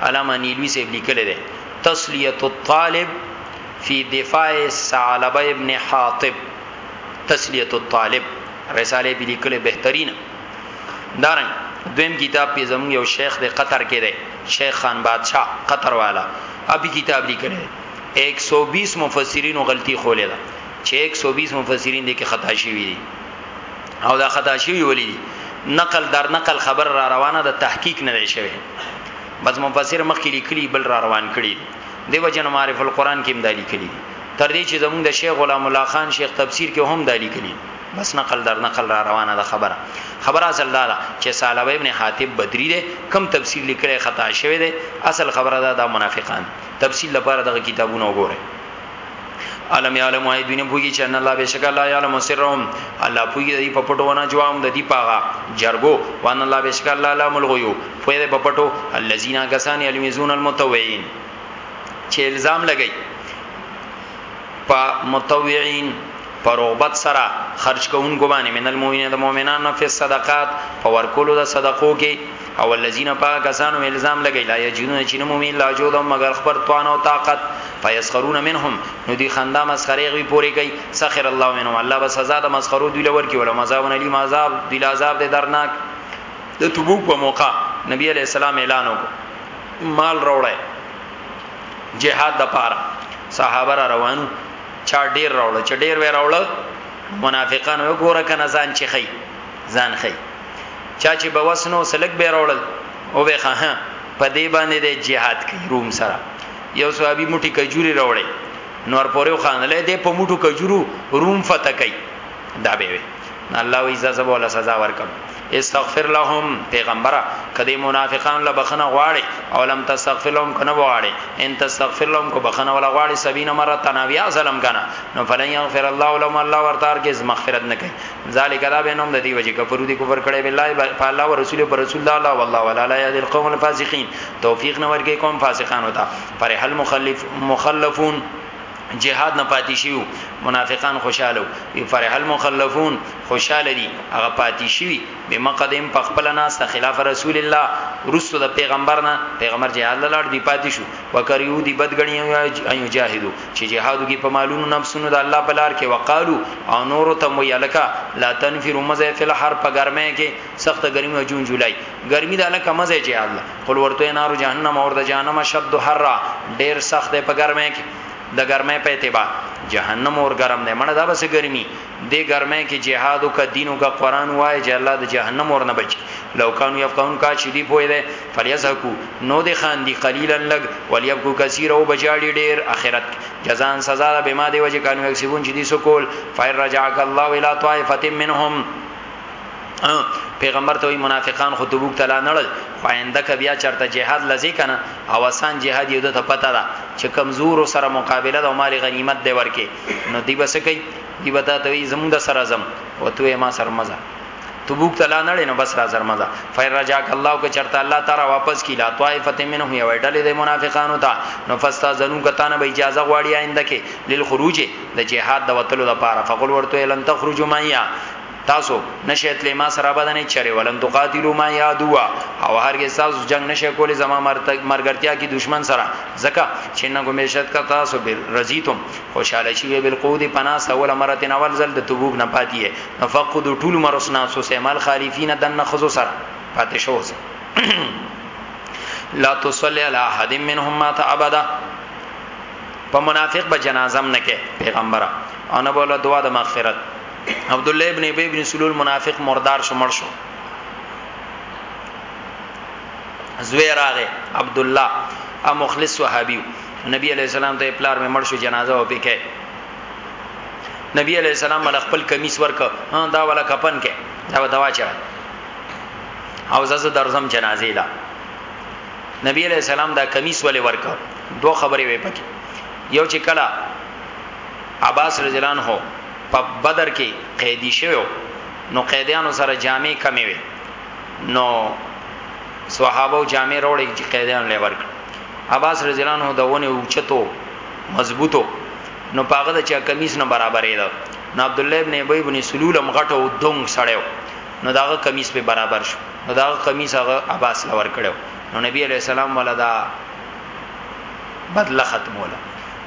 علامه نیلوی سے لیکل دي تسلیت الطالب فی دفاع ثعلبه ابن حاطب تسلیت الطالب رساله به لیکل بهترینه دارن دویم کتاب په زمون یو شیخ د قطر کې دی شیخ خان بادشاہ قطر والا ابي کتاب لیکل دي 120 مفسرینو غلطي خولې ده چې 120 مفسرین دي کې خطا شوی دي او دا خطا شوی ولی دی نقل در نقل خبر را روانه ده تحقیق نه شوی بس مفسر مخکې لیکلی بل را روان کړي دی وجن معرف القرآن کې هم دالی کړي تر دې چې زمونږ د شیخ غلام الله خان شیخ تفسیر کې هم دالی کړي بس نقل در نقل را روانه ده خبره خبره اصل دا ده چې سالب ابن حاتب بدری ده کم تفسیر لیکلی خطا شوی ده اصل خبره ده دا منافقان تفسیر لپاره دغه کتابونه وګوره علم یعلم وای دینه پوګی چې ان الله بشک الله یعلم سرهم الله پوګی دی په پټونه جوام د دی پاغا جرګو وان الله بشک الله علام الغیوب په دې په پټو الذین کسان یلمزون المتوعین چې الزام لګی په متوعین پر رغبت سره خرج کوونکو باندې من المؤمنین د مؤمنانو په صدقات په ورکولو د صدقو کې او الذين پاکسانو الزام لګی لا یجنون چې نمومي لا جود مگر خبر توان او طاقت فیسخرون منهم نو دی خندا مسخره غوي پوری کوي سخر الله منهم الله به سزا د مسخرو دی لور کی ولا مزاب علی مزاب دی عذاب دی درناک د تبوک په موقع نبی علی السلام اعلان وکړ مال راوړی جهاد د پاره صحابه را روانو چا ډیر راوړل چې ډیر وې راوړل منافقان وګوره کنه ځان چې خي ځان خي چا چې بوسنو سلک به راوړل او به خه په دې باندې د جهاد کوي روم سره یو صحابي موټي کجوري راوړل نور پورې خانلې دې په موټو کجورو روم فتح کوي دا به وي الله وی زازب ولا سزا ورکم استغفر لهم پیغمبره کدی منافقان له بخنه غواړي او لم تستغفر لهم کنه غواړي ان تستغفر لهم کو بخنه ولا غواړي 70 مره تناویا ظلم کنه نو فلن یغفر الله لهم الله ورتار کې مغفرت نه کوي ذالک دا به نوم د دی وجه کفر دی کفر کړي بالله په الله او رسول پر رسول الله الله والله ولا لا يهد القوم الفاسقين توفیق نور کې قوم فاسقان وتا پر هل مخلف مخلفون جهاد نه پاتې شيو منافقان خوشاله وي فرح المخلفون خوشاله دي هغه پاتې شي به مقدم په خپل ناس خلاف رسول الله رسو د پیغمبر نه پیغمبر جهاد لاړ دی پاتې شو وکریو دی بدګنی او یجاهدو چې جهادو کې په مالونو نفسونو د الله په لار کې وقالو او نور ته مو یلکا لا تنفروا مزه فی الحر په ګرمه کې سخت ګرمي او جون جولای ګرمي د الکه مزه جهاد الله قل ورته نار جهنم اور د جهنم شد حر ډیر سخت په ګرمه کې د ګرمه په اعتبار جهنم اور ګرم نه مړه دا بس ګرمي دې ګرمۍ کې جهاد وکړه دین وکړه قران وایه چې الله د جهنم ورنه بچ لو کانو یفقهون کا چې دی پوی دی فلیزهکو نو د خان دی قلیلا لګ ولیبکو کثیر او بجاړي ډیر اخرت جزان سزا به ما دی وجه کانو یکسبون چې دی سو کول فیر رجعک الله الی طائفه منهم پیغمبر ته وی منافقان خو تبوک تلا نړل خو آینده ک بیا چرته جهاد لذي کنه او آسان جهاد یو ته پته ده چې کمزور سره مقابله د مال غنیمت دی ورکه نو دی بس کوي دی وتا ته وی زمونږ سره زم او ته ما سره مزه تبوک ته لا نړې نو بس را سره مزه فیر رجاک الله کو چرته الله تعالی واپس کی لا طائفه منهم یو ډلې د منافقانو ته نو فاستاذنو کتان به اجازه غواړي آینده کې للخروج د جهاد د وتلو لپاره فقل ورته لن تخرجوا معیا تاسو نشه تلې ما سره بدنې چره ولن تقاتلوا ما یادوا او هرګز تاسو جنگ نشه کولې زما مرګرتیا کی دشمن سره زکه چې نه ګمیشت کا تاسو بل رضیتم خوشاله شي بل قود پناس اول مرته نول زل د تبوک نه پاتې فقد ټول مرسنا سو سیمال خالفین دن خزو سره پاتې شو لا تصلي على احد منهم مات ابدا په منافق به جنازم نه کې پیغمبره انا بوله دعا د مغفرت عبد الله ابن ابي ابن سلول منافق مردار شو مړ شو زوی راغه عبد الله ا مخلص صحابي نبی عليه السلام ته پلار مې مړ شو جنازه او پکې نبی عليه السلام مل خپل کمیس ورک دا ولا کپن کې دا دوا چا او ززه درزم جنازې لا نبی عليه السلام دا کمیس ولې ورک دوه خبرې وې پکې یو چې کلا عباس رضی الله عنه په بدر کې قیدی شوی و نو قیدیانو سره جامې کمې وي نو صحابه او جامع روړې چې قیدان لې ورک عباس رضی الله عنه دونه اوچتو مضبوطو نو پاغه د چا کمیس نه برابرې ده نو عبد الله ابن ابي ابن سلول مغټو دنګ سړیو نو داغه کمیس په برابر شو نو داغه کمیس هغه عباس لور کړو نو نبی عليه السلام ولدا بدله ختموله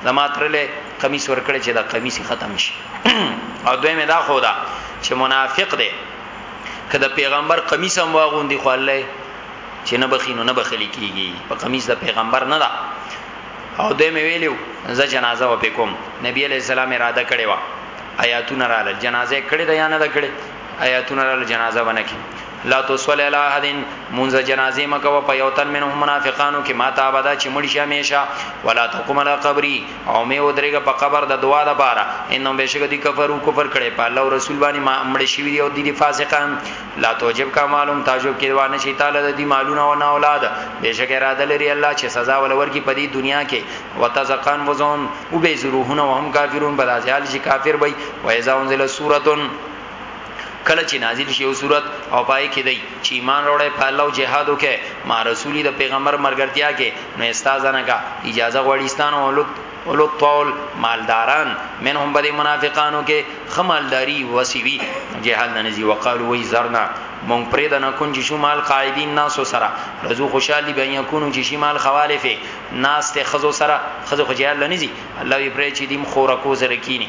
زما ترله قمیص ورکړي چې دا قمیص ختم شي او دوی مې دا خو دا چې منافق دی که د پیغمبر قمیص هم واغوندي خو الله چې نه بخینو نه بخلی کیږي په قمیص د پیغمبر نه دا او دوی مې ویلو زه جنازه و پکوم نبی علی السلام اراده کړې و آیاتونه را لږ جنازه کړې ده یا نه ده کړې آیاتونه له جنازه ونه کی لا تو صلی الله احدن منځ جنازه مکو په یو تن منه منافقانو کې ما ته ابدا چې مړ شي همیشه ولا تقوم علی قبری او می ودرېګه په قبر د دعا د بارا انهم بشک دي کفرو کفر کړي په الله او رسول باندې ما مړ شي دی او دي فاسقان لا توجب کا معلوم تعجب کې وانه شي تعالی د دې مالونه او نه اولاد بشک اراده لري الله چې سزا ولور کی په دې دنیا کې وتزقان وزون او به زروهونه وهم کافرون بلازال چې کافر وي وایذا انزل سورتون کله چې نازل شي او صورت او پای کې دی چې ایمان وروړي په الله او جهاد وکي ما رسولي د پیغمبر مرګرتیا کې نو استادانه کا اجازه غوړي ستانو اولد اولو طول مالداران منهم بده منافقانو کې خمالداری وسیوی جهاد نه نزي وقالو وی زرنا مونږ پرې د نه کونج شمال قاعدین ناسو سره رزو خوشالي به یکونو چې شمال خوالفه ناس ته خزو سره خزو خجال لنیزي الله یې پرې چې دیم خورکو سره کینی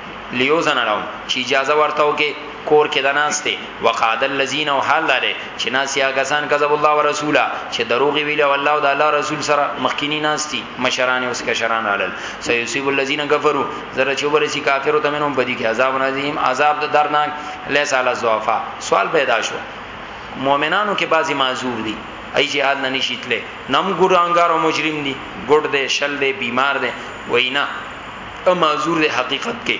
لیوزن لهم چې اجازه ورته وکي کور کې د ناشته وقاد الذين او حال داله چې ناسیا غسان کذب الله ورسوله چې دروغ ویل او الله او د الله رسول سره مخکینی ناشتي مشران اوس کشران علل سيصيب الذين كفروا زره چې ورسي کافر ته منهم بدی کې عذاب نازیم عذاب د درناک لیس علی الضعفاء سوال پیدا شو مؤمنانو کې بعضی معذور دي ای جهاد نه نشیتله نم ګورانګار او مجرم دي ګډ دي شل دي بیمار دي وینا ته معذور دی حقیقت کې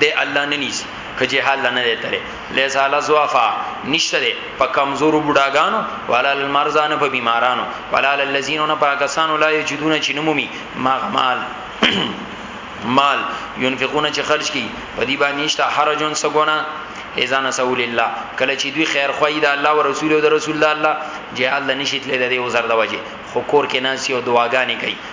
د الله نه نیسی که جهال نه دی تره لیس علی زوافا نشته دی په کمزورو بډاګانو ولا المرزان په بیمارانو ولا الذین نه پاکستان لا یجدون چې نمومي مغمال مال ينفقون چې خرج کی په دې باندې نشته حرجون سګونه اذا نسول الله کله چې دوی خیر خوای دا الله او رسول او رسول الله جهاد لنشیت لري او زر د وجه خو کور کې ناسی او دعاګانې کوي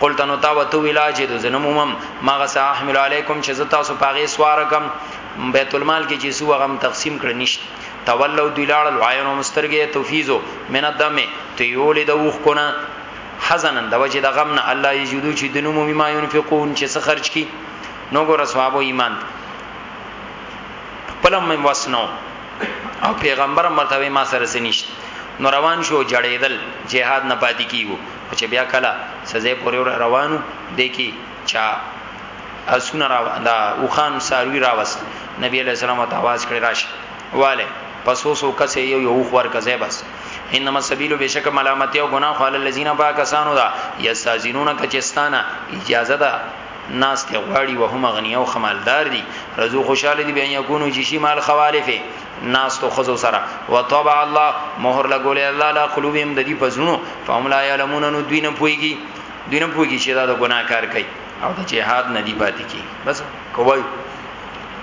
قلت نو تا وتو ویلا چې د زنمومم ما غس احمل علیکم چې زتا سو پاغه سوار کم بیت المال کې چې سو غم تقسیم کړ نشت تولو دلال العین مسترګه تفیزو من الدم تیول د وخ کنا حزنن د وجه د غم نه الله یجدو چې د نوم مما ينفقون چې څه خرج کی نو ګور ثواب ایمان پلم من وسنو او پیغمبر مرتبه ما سره سنشت نو روان شو جړېدل جهاد نه پاتې کیو خو چې بیا کله څه ځای پورې را روان وو، دې کې چا اسونه را د اوښانو څاروي راوست، نبي علیه السلام ورته اواز کړی، راشه واله په څو څو کسه یو یو اوښ ورکه ځای بس. انما السبیل بېشکه ملامتیا او ګناه خو علی الذین په هغه کسانو ده یستاذنونک چې ستا نه اجازه ده ناستې غواړي وهم اغنیاء او ښه مالدار دي، رضو خوشحاله دي بأن یکونوا چې شي مع الخوالف ناستو خزو سره وطبع الله مهر لګولې الله لا قلوبهم د دې پزړو فهم لا يعلمون نو دوی نه پويږي دوی نه پويږي چې دا د ګناه کار کوي او د جهاد نه دی پاتې کی بس کوي